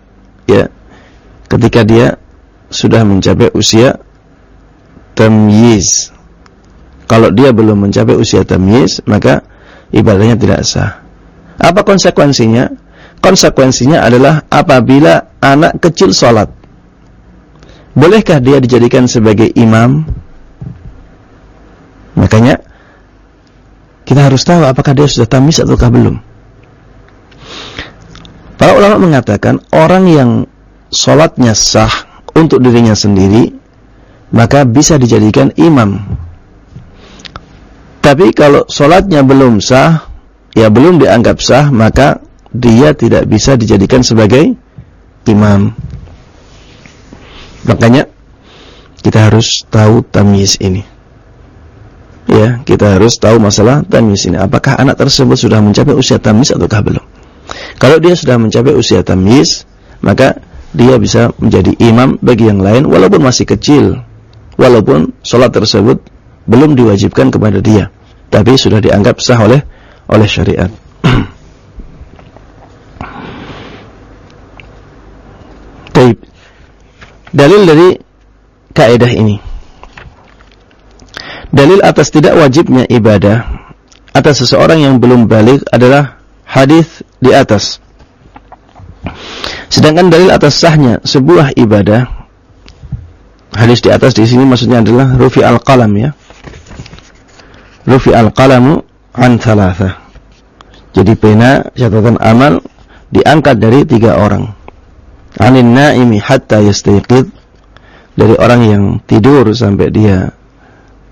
A: ya ketika dia sudah mencapai usia tamyiz. Kalau dia belum mencapai usia tamyiz, maka ibadahnya tidak sah. Apa konsekuensinya? Konsekuensinya adalah apabila anak kecil sholat. Bolehkah dia dijadikan sebagai imam? Makanya kita harus tahu apakah dia sudah tamis ataukah belum. Para ulama mengatakan orang yang sholatnya sah untuk dirinya sendiri maka bisa dijadikan imam. Tapi kalau sholatnya belum sah, ya belum dianggap sah, maka dia tidak bisa dijadikan sebagai imam. Makanya kita harus tahu tamyiz ini ya kita harus tahu masalah tamis ini apakah anak tersebut sudah mencapai usia tamis ataukah belum Kalau dia sudah mencapai usia tamyiz, maka dia bisa menjadi imam bagi yang lain walaupun masih kecil. Walaupun sholat tersebut belum diwajibkan kepada dia, tapi sudah dianggap sah oleh oleh syariat. Taib. Dalil dari kaidah ini. Dalil atas tidak wajibnya ibadah atas seseorang yang belum balik adalah hadis di atas. Sedangkan dalil atas sahnya sebuah ibadah hadis di atas di sini maksudnya adalah rufi al-qalam ya. Rufi al-qalamu an thalatha. Jadi pena catatan amal diangkat dari tiga orang. Anin naimi hatta yastayqid dari orang yang tidur sampai dia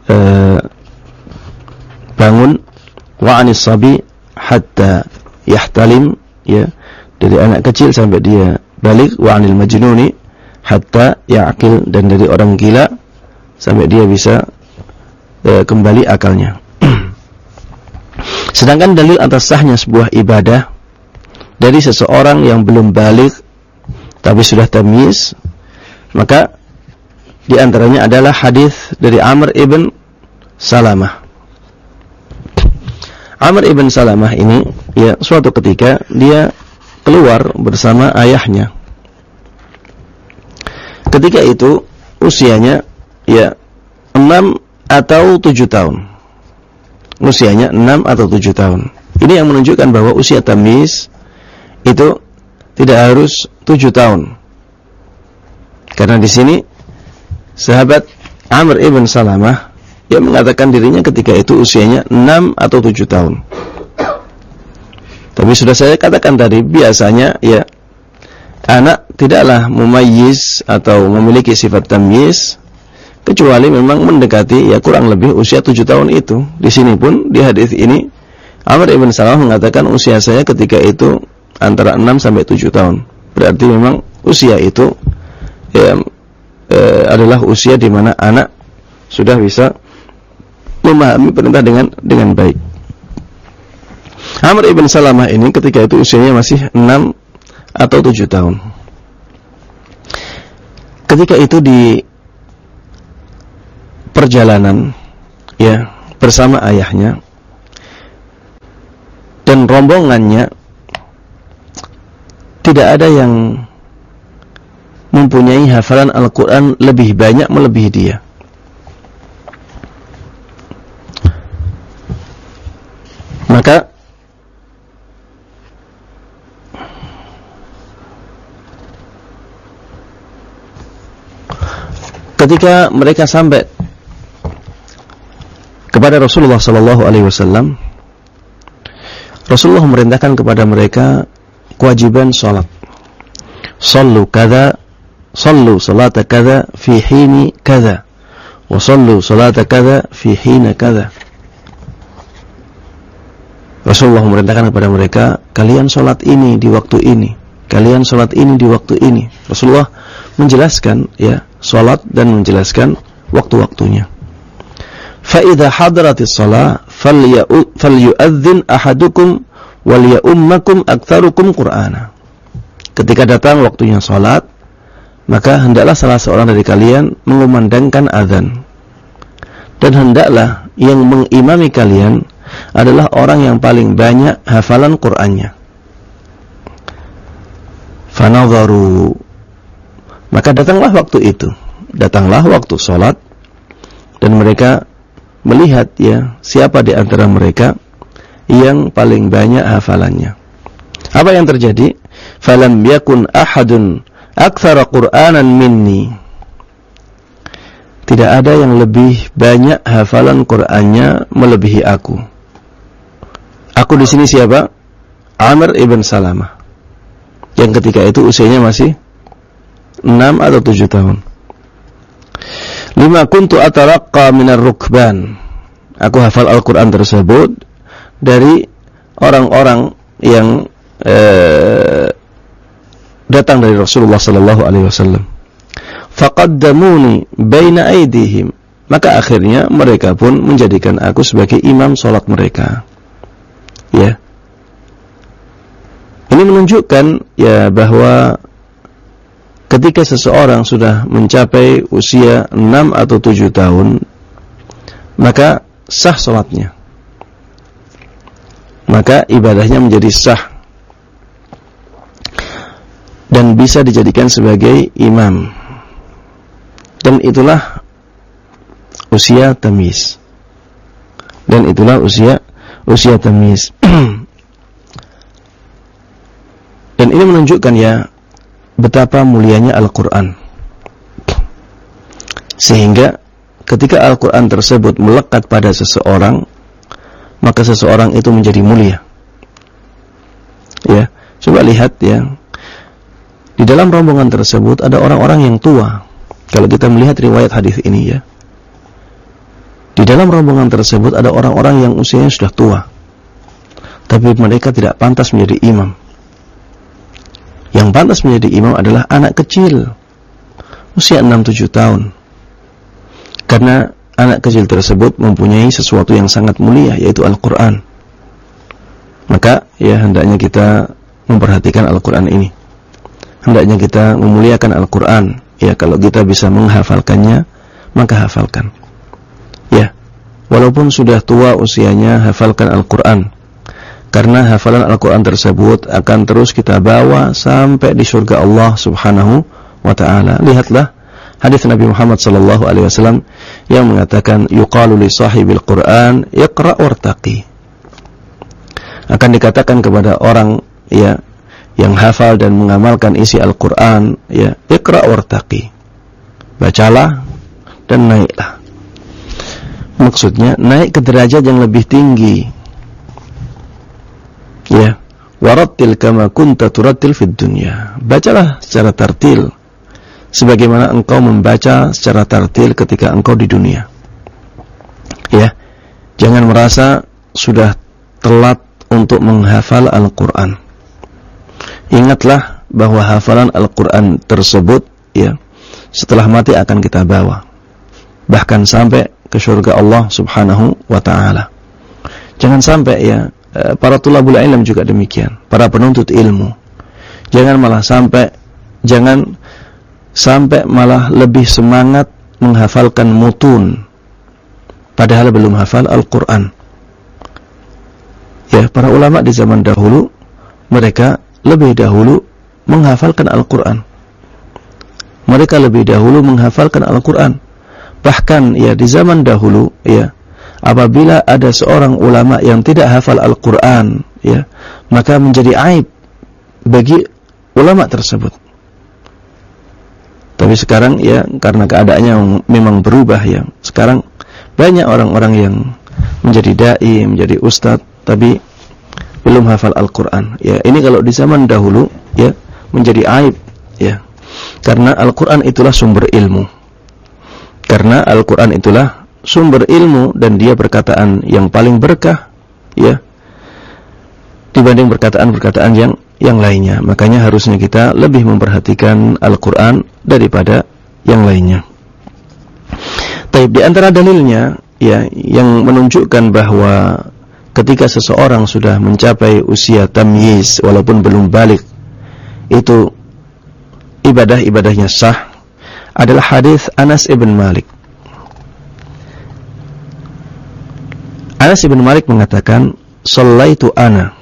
A: uh, bangun. Wa anis sabi hatta yahtalim ya. Dari anak kecil sampai dia balik. Wa anil majnuni hatta ya'qil. Dan dari orang gila sampai dia bisa uh, kembali akalnya sedangkan dalil atas sahnya sebuah ibadah dari seseorang yang belum balik tapi sudah tamyiz maka di antaranya adalah hadis dari Amr ibn Salamah. Amr ibn Salamah ini ya suatu ketika dia keluar bersama ayahnya. Ketika itu usianya ya 6 atau 7 tahun. Usianya 6 atau 7 tahun. Ini yang menunjukkan bahwa usia tamis itu tidak harus 7 tahun. Karena di sini sahabat Amr ibn Salamah yang mengatakan dirinya ketika itu usianya 6 atau 7 tahun. Tapi sudah saya katakan tadi biasanya ya anak tidaklah memayyiz atau memiliki sifat tamyiz kecuali memang mendekati ya kurang lebih usia 7 tahun itu. Di sini pun di hadis ini Amr ibn Salamah mengatakan usia saya ketika itu antara 6 sampai 7 tahun. Berarti memang usia itu ya e, adalah usia di mana anak sudah bisa memahami perintah dengan dengan baik. Amr ibn Salamah ini ketika itu usianya masih 6 atau 7 tahun. Ketika itu di perjalanan ya bersama ayahnya dan rombongannya tidak ada yang mempunyai hafalan Al-Quran lebih banyak melebihi dia. Maka ketika mereka sampai kepada Rasulullah Sallallahu Alaihi Wasallam, Rasulullah merintahkan kepada mereka kewajiban sholat. Sallu kada, sallu salat kada fi hini kada, wa sallu salata kada fi hina kada. Rasulullah merintahkan kepada mereka, kalian sholat ini di waktu ini, kalian sholat ini di waktu ini. Rasulullah menjelaskan ya sholat dan menjelaskan waktu-waktunya. Fa'idha hadratis salat falyu'adzin ahadukum waliyummakum aktsarukum Qur'ana. Ketika datang waktunya salat, maka hendaklah salah seorang dari kalian mengumandangkan azan. Dan hendaklah yang mengimami kalian adalah orang yang paling banyak hafalan Qur'annya. Fanawaru. Maka datanglah waktu itu, datanglah waktu solat, dan mereka melihat ya siapa di antara mereka yang paling banyak hafalannya. Apa yang terjadi? Falam yakun ahadun aktsara Qur'anan minni. Tidak ada yang lebih banyak hafalan Qur'annya melebihi aku. Aku di sini siapa? Amr ibn Salamah. Yang ketika itu usianya masih 6 atau 7 tahun. Lima kuntu ataraqqa minar rukban. Aku hafal Al-Qur'an tersebut dari orang-orang yang eh, datang dari Rasulullah sallallahu alaihi wasallam. Faqaddamuni baina aydihim. Maka akhirnya mereka pun menjadikan aku sebagai imam salat mereka. Ya. Ini menunjukkan ya bahwa ketika seseorang sudah mencapai usia 6 atau 7 tahun maka sah sholatnya. Maka ibadahnya menjadi sah. Dan bisa dijadikan sebagai imam. Dan itulah usia tamis. Dan itulah usia usia tamis. Dan ini menunjukkan ya betapa mulianya Al-Quran. Sehingga ketika Al-Quran tersebut melekat pada seseorang, maka seseorang itu menjadi mulia. Ya, coba lihat ya. Di dalam rombongan tersebut ada orang-orang yang tua. Kalau kita melihat riwayat hadis ini ya. Di dalam rombongan tersebut ada orang-orang yang usianya sudah tua. Tapi mereka tidak pantas menjadi imam. Yang pantas menjadi imam adalah anak kecil usia 6-7 tahun. Karena anak kecil tersebut mempunyai sesuatu yang sangat mulia yaitu Al-Qur'an. Maka ya hendaknya kita memperhatikan Al-Qur'an ini. Hendaknya kita memuliakan Al-Qur'an. Ya kalau kita bisa menghafalkannya, maka hafalkan. Ya. Walaupun sudah tua usianya, hafalkan Al-Qur'an karena hafalan Al-Quran tersebut akan terus kita bawa sampai di surga Allah subhanahu wa ta'ala. Lihatlah hadis Nabi Muhammad sallallahu alaihi wasallam yang mengatakan yuqalu li sahibil Quran iqra' wartaqi. Akan dikatakan kepada orang ya yang hafal dan mengamalkan isi Al-Qur'an ya iqra' wartaqi. Bacalah dan naiklah. Maksudnya naik ke derajat yang lebih tinggi Ya. Warattil kama kunta turattil fid dunya. Bacalah secara tartil sebagaimana engkau membaca secara tartil ketika engkau di dunia. Ya. Jangan merasa sudah telat untuk menghafal Al-Qur'an. Ingatlah bahwa hafalan Al-Qur'an tersebut ya setelah mati akan kita bawa bahkan sampai ke surga Allah Subhanahu wa taala. Jangan sampai ya para tulabul ilm juga demikian, para penuntut ilmu. Jangan malah sampai jangan sampai malah lebih semangat menghafalkan mutun padahal belum hafal Al-Qur'an. Ya, para ulama di zaman dahulu mereka lebih dahulu menghafalkan Al-Qur'an. Mereka lebih dahulu menghafalkan Al-Qur'an. Bahkan ya di zaman dahulu ya apabila ada seorang ulama yang tidak hafal Al-Qur'an ya maka menjadi aib bagi ulama tersebut. Tapi sekarang ya karena keadaannya memang berubah ya sekarang banyak orang-orang yang menjadi dai menjadi ustadz tapi belum hafal Al-Qur'an. Ya ini kalau di zaman dahulu ya menjadi aib ya. Karena Al-Qur'an itulah sumber ilmu. Karena Al-Qur'an itulah sumber ilmu dan dia perkataan yang paling berkah ya dibanding perkataan-perkataan yang yang lainnya. Makanya harusnya kita lebih memperhatikan Al-Qur'an daripada yang lainnya. Tapi di antara dalilnya ya yang menunjukkan bahwa ketika seseorang sudah mencapai usia tamyiz walaupun belum balik itu ibadah-ibadahnya sah adalah hadis Anas ibn Malik Anas bin Malik mengatakan, "Shallaitu ana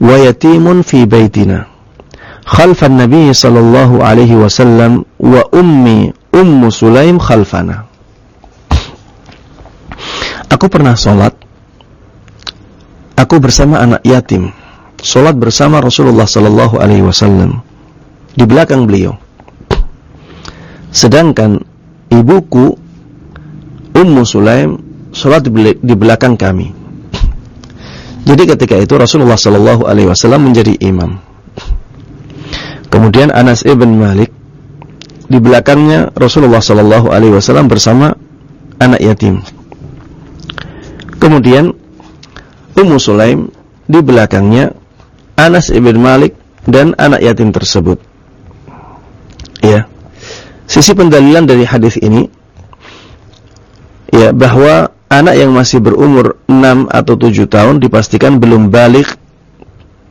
A: wa yatimun fi baitina." Khalfan Nabi sallallahu alaihi wasallam wa ummi Ummu Sulaim khalfana. Aku pernah sholat Aku bersama anak yatim Sholat bersama Rasulullah sallallahu alaihi wasallam Di belakang beliau Sedangkan ibuku Ummu Sulaim sholat di belakang kami. Jadi ketika itu Rasulullah Shallallahu Alaihi Wasallam menjadi imam. Kemudian Anas ibn Malik di belakangnya Rasulullah Shallallahu Alaihi Wasallam bersama anak yatim. Kemudian Ummu Sulaim di belakangnya Anas ibn Malik dan anak yatim tersebut. Ya. Sisi pendalilan dari hadis ini ya bahwa anak yang masih berumur 6 atau 7 tahun dipastikan belum balik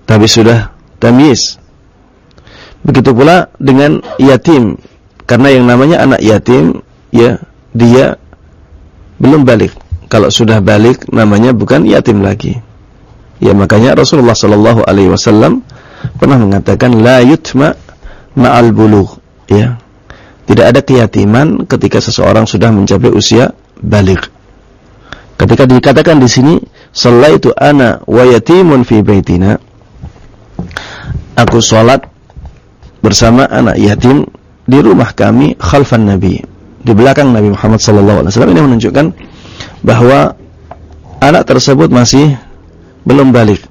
A: tapi sudah tamyiz. Begitu pula dengan yatim. Karena yang namanya anak yatim ya dia belum balik. Kalau sudah balik namanya bukan yatim lagi. Ya makanya Rasulullah sallallahu alaihi wasallam pernah mengatakan la yutma ma'al bulugh ya. Tidak ada keyatiman ketika seseorang sudah mencapai usia balik. Ketika dikatakan di sini sallaitu ana wa yatimun fi baitina aku salat bersama anak yatim di rumah kami khalfan nabi di belakang Nabi Muhammad wasallam ini menunjukkan bahwa anak tersebut masih belum balik.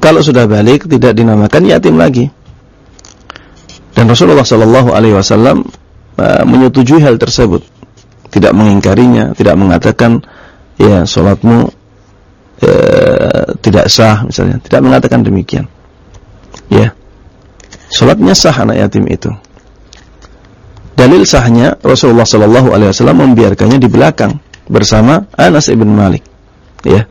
A: Kalau sudah balik tidak dinamakan yatim lagi. Dan Rasulullah wasallam uh, menyetujui hal tersebut. Tidak mengingkarinya, tidak mengatakan ya salatmu uh, tidak sah misalnya, tidak mengatakan demikian. Ya. Salatnya sah anak yatim itu. Dalil sahnya Rasulullah sallallahu alaihi wasallam membiarkannya di belakang bersama Anas ibn Malik. Ya.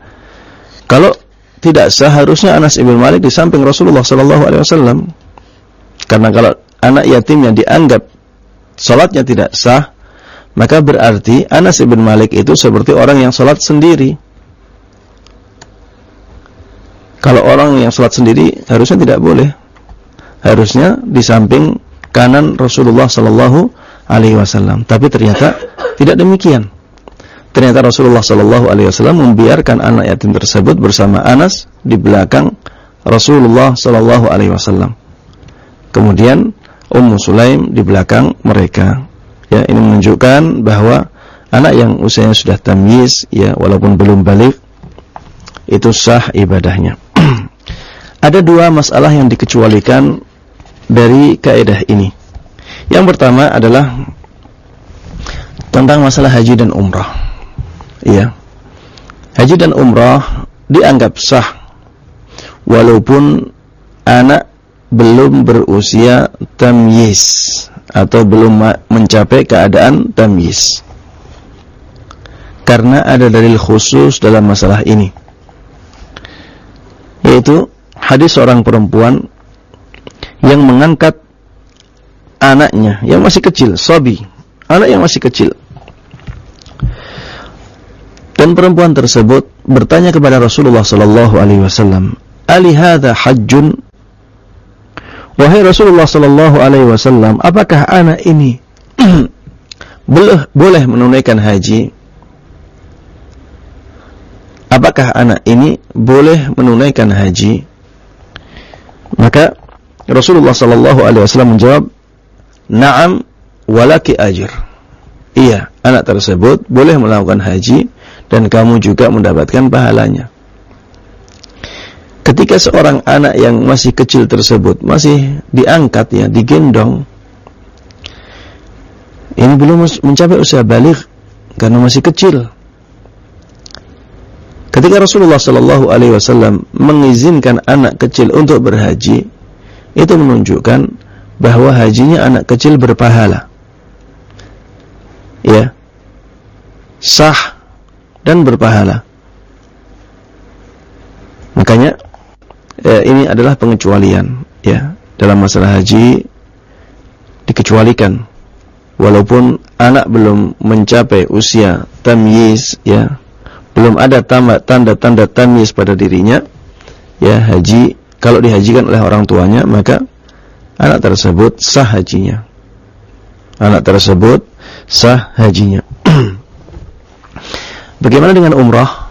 A: Kalau tidak sah harusnya Anas ibn Malik di samping Rasulullah sallallahu alaihi wasallam. Karena kalau anak yatim yang dianggap salatnya tidak sah, maka berarti Anas ibn Malik itu seperti orang yang salat sendiri. Kalau orang yang salat sendiri harusnya tidak boleh. Harusnya di samping kanan Rasulullah sallallahu alaihi wasallam. Tapi ternyata tidak demikian. Ternyata Rasulullah Shallallahu Alaihi Wasallam membiarkan anak yatim tersebut bersama Anas di belakang Rasulullah Shallallahu Alaihi Wasallam. Kemudian Ummu Sulaim di belakang mereka. Ya, ini menunjukkan bahwa anak yang usianya sudah tamyiz, ya, walaupun belum balik, itu sah ibadahnya. Ada dua masalah yang dikecualikan dari kaidah ini. Yang pertama adalah tentang masalah haji dan umrah ya haji dan umrah dianggap sah walaupun anak belum berusia tamyiz atau belum mencapai keadaan tamyiz. Karena ada dalil khusus dalam masalah ini. Yaitu hadis seorang perempuan yang mengangkat anaknya yang masih kecil, sobi, anak yang masih kecil. Dan perempuan tersebut bertanya kepada Rasulullah sallallahu alaihi wasallam, "Ali hadza hajjun?" Wahai Rasulullah sallallahu alaihi wasallam, apakah anak ini boleh boleh menunaikan haji? Apakah anak ini boleh menunaikan haji? Maka Rasulullah sallallahu alaihi wasallam menjawab, "Na'am, walaki ajr." Iya, anak tersebut boleh melakukan haji dan kamu juga mendapatkan pahalanya. Ketika seorang anak yang masih kecil tersebut masih diangkat ya, digendong, ini belum mencapai usia balik karena masih kecil. Ketika Rasulullah Shallallahu Alaihi Wasallam mengizinkan anak kecil untuk berhaji, itu menunjukkan bahwa hajinya anak kecil berpahala. Ya, sah dan berpahala. Makanya eh, ini adalah pengecualian ya. Dalam masalah haji dikecualikan. Walaupun anak belum mencapai usia tamyiz ya. Belum ada tanda-tanda tamyiz pada dirinya ya haji. Kalau dihajikan oleh orang tuanya maka anak tersebut sah hajinya. Anak tersebut sah hajinya. Bagaimana dengan umrah?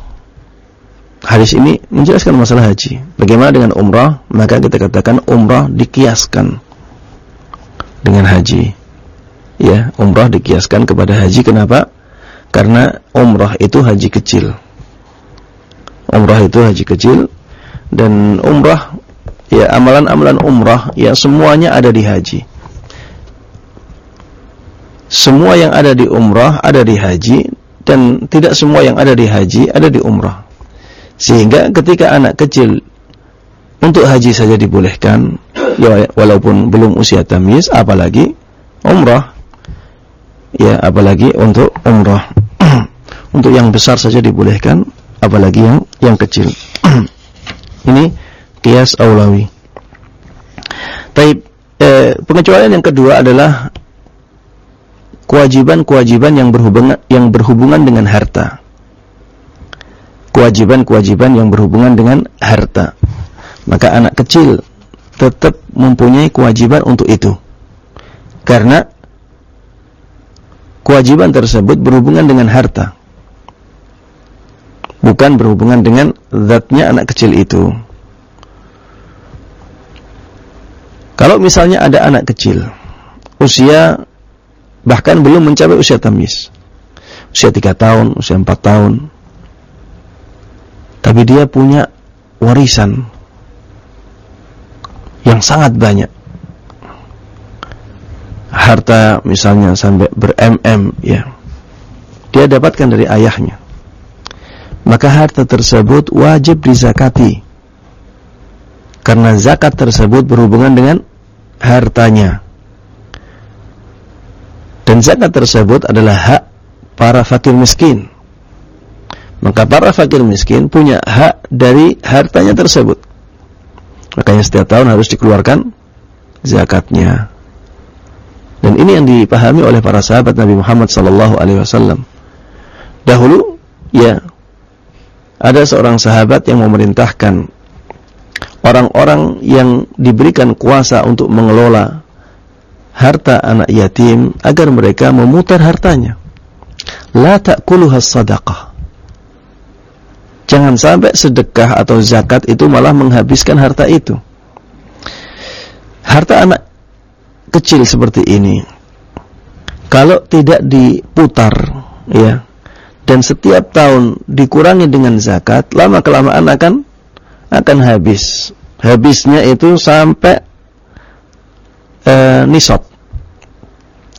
A: Hadis ini menjelaskan masalah haji. Bagaimana dengan umrah? Maka kita katakan umrah dikiaskan dengan haji. Ya, umrah dikiaskan kepada haji. Kenapa? Karena umrah itu haji kecil. Umrah itu haji kecil dan umrah ya amalan-amalan umrah ya semuanya ada di haji. Semua yang ada di umrah ada di haji dan tidak semua yang ada di haji ada di umrah. Sehingga ketika anak kecil untuk haji saja dibolehkan, ya walaupun belum usia tamyiz, apalagi umrah. Ya, apalagi untuk umrah. untuk yang besar saja dibolehkan, apalagi yang yang kecil. Ini kias aulawi. Tapi eh, pengecualian yang kedua adalah kewajiban-kewajiban yang berhubungan yang berhubungan dengan harta. Kewajiban-kewajiban yang berhubungan dengan harta. Maka anak kecil tetap mempunyai kewajiban untuk itu. Karena kewajiban tersebut berhubungan dengan harta. Bukan berhubungan dengan zatnya anak kecil itu. Kalau misalnya ada anak kecil usia bahkan belum mencapai usia tamis. Usia 3 tahun, usia 4 tahun. Tapi dia punya warisan yang sangat banyak. Harta misalnya sampai ber-mm ya. Dia dapatkan dari ayahnya. Maka harta tersebut wajib dizakati. Karena zakat tersebut berhubungan dengan hartanya. Dan zakat tersebut adalah hak para fakir miskin. Maka para fakir miskin punya hak dari hartanya tersebut. Makanya setiap tahun harus dikeluarkan zakatnya. Dan ini yang dipahami oleh para sahabat Nabi Muhammad sallallahu alaihi wasallam. Dahulu ya ada seorang sahabat yang memerintahkan orang-orang yang diberikan kuasa untuk mengelola harta anak yatim agar mereka memutar hartanya. La ta'kuluha sadaqah. Jangan sampai sedekah atau zakat itu malah menghabiskan harta itu. Harta anak kecil seperti ini kalau tidak diputar ya dan setiap tahun dikurangi dengan zakat, lama kelamaan akan akan habis. Habisnya itu sampai uh, nisab.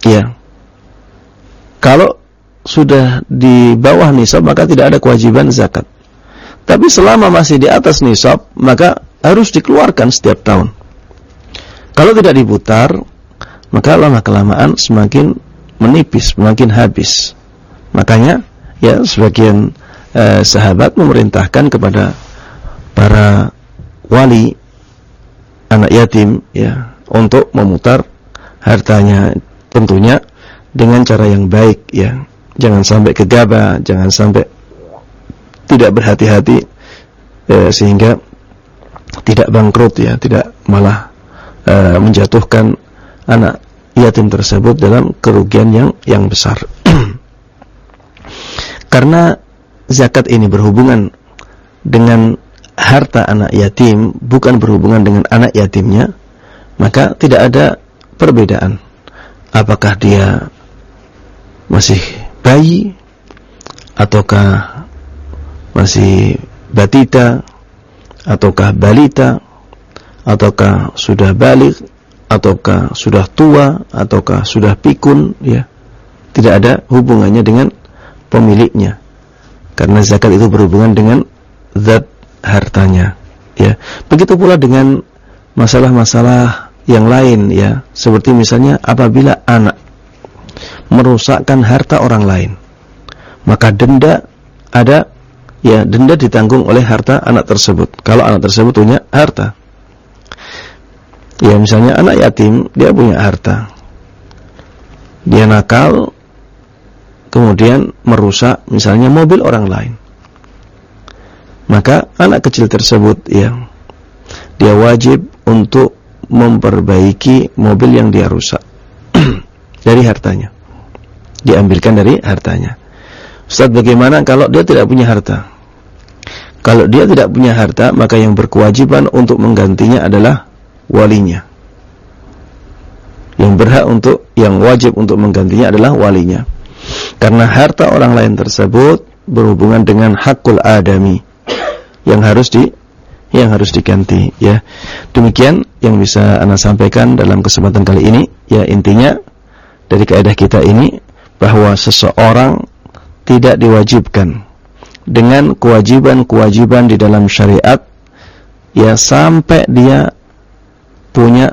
A: Ya. Kalau sudah di bawah nisab maka tidak ada kewajiban zakat. Tapi selama masih di atas nisab, maka harus dikeluarkan setiap tahun. Kalau tidak diputar, maka lama-kelamaan semakin menipis, semakin habis. Makanya, ya sebagian eh, sahabat memerintahkan kepada para wali anak yatim ya untuk memutar hartanya tentunya dengan cara yang baik ya jangan sampai gegabah jangan sampai tidak berhati-hati eh, sehingga tidak bangkrut ya, tidak malah eh, menjatuhkan anak yatim tersebut dalam kerugian yang yang besar. Karena zakat ini berhubungan dengan harta anak yatim, bukan berhubungan dengan anak yatimnya, maka tidak ada perbedaan. Apakah dia masih bayi ataukah masih batita ataukah balita ataukah sudah balik ataukah sudah tua ataukah sudah pikun ya. Tidak ada hubungannya dengan pemiliknya. Karena zakat itu berhubungan dengan zat hartanya ya. Begitu pula dengan masalah-masalah yang lain ya. Seperti misalnya apabila anak merusakkan harta orang lain maka denda ada ya denda ditanggung oleh harta anak tersebut. Kalau anak tersebut punya harta. Ya misalnya anak yatim, dia punya harta. Dia nakal, kemudian merusak misalnya mobil orang lain. Maka anak kecil tersebut ya, dia wajib untuk memperbaiki mobil yang dia rusak dari hartanya. Diambilkan dari hartanya. Ustaz bagaimana kalau dia tidak punya harta? Kalau dia tidak punya harta, maka yang berkewajiban untuk menggantinya adalah walinya. Yang berhak untuk, yang wajib untuk menggantinya adalah walinya. Karena harta orang lain tersebut berhubungan dengan hakul adami yang harus di yang harus diganti ya. Demikian yang bisa Anda sampaikan dalam kesempatan kali ini ya intinya dari kaidah kita ini bahwa seseorang tidak diwajibkan. Dengan kewajiban-kewajiban di dalam syariat ya sampai dia punya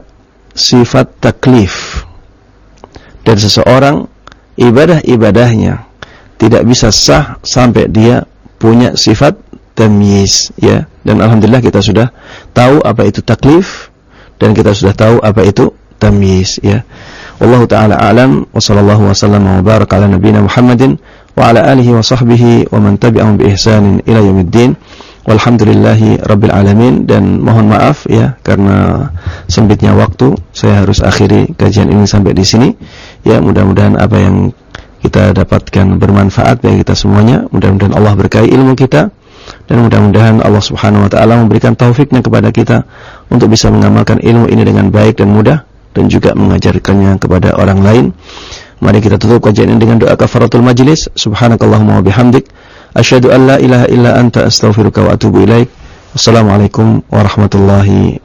A: sifat taklif. Dan seseorang ibadah-ibadahnya tidak bisa sah sampai dia punya sifat tamyiz ya. Dan alhamdulillah kita sudah tahu apa itu taklif dan kita sudah tahu apa itu tamyiz ya. Wallahu taala alam wa sallallahu wasallam wa baraka ala nabiyyina Wa sahbihi wa man tabi'ahum bi ihsanin ila yaumiddin. Walhamdulillahi rabbil alamin dan mohon maaf ya karena sempitnya waktu saya harus akhiri kajian ini sampai di sini. Ya mudah-mudahan apa yang kita dapatkan bermanfaat bagi kita semuanya. Mudah-mudahan Allah berkahi ilmu kita dan mudah-mudahan Allah Subhanahu wa taala memberikan taufiknya kepada kita untuk bisa mengamalkan ilmu ini dengan baik dan mudah dan juga mengajarkannya kepada orang lain. Mari kita tutup kajian ini dengan doa kafaratul majlis. Subhanakallahumma wa bihamdik asyhadu an la ilaha illa anta astaghfiruka wa atubu ilaik. Wassalamualaikum warahmatullahi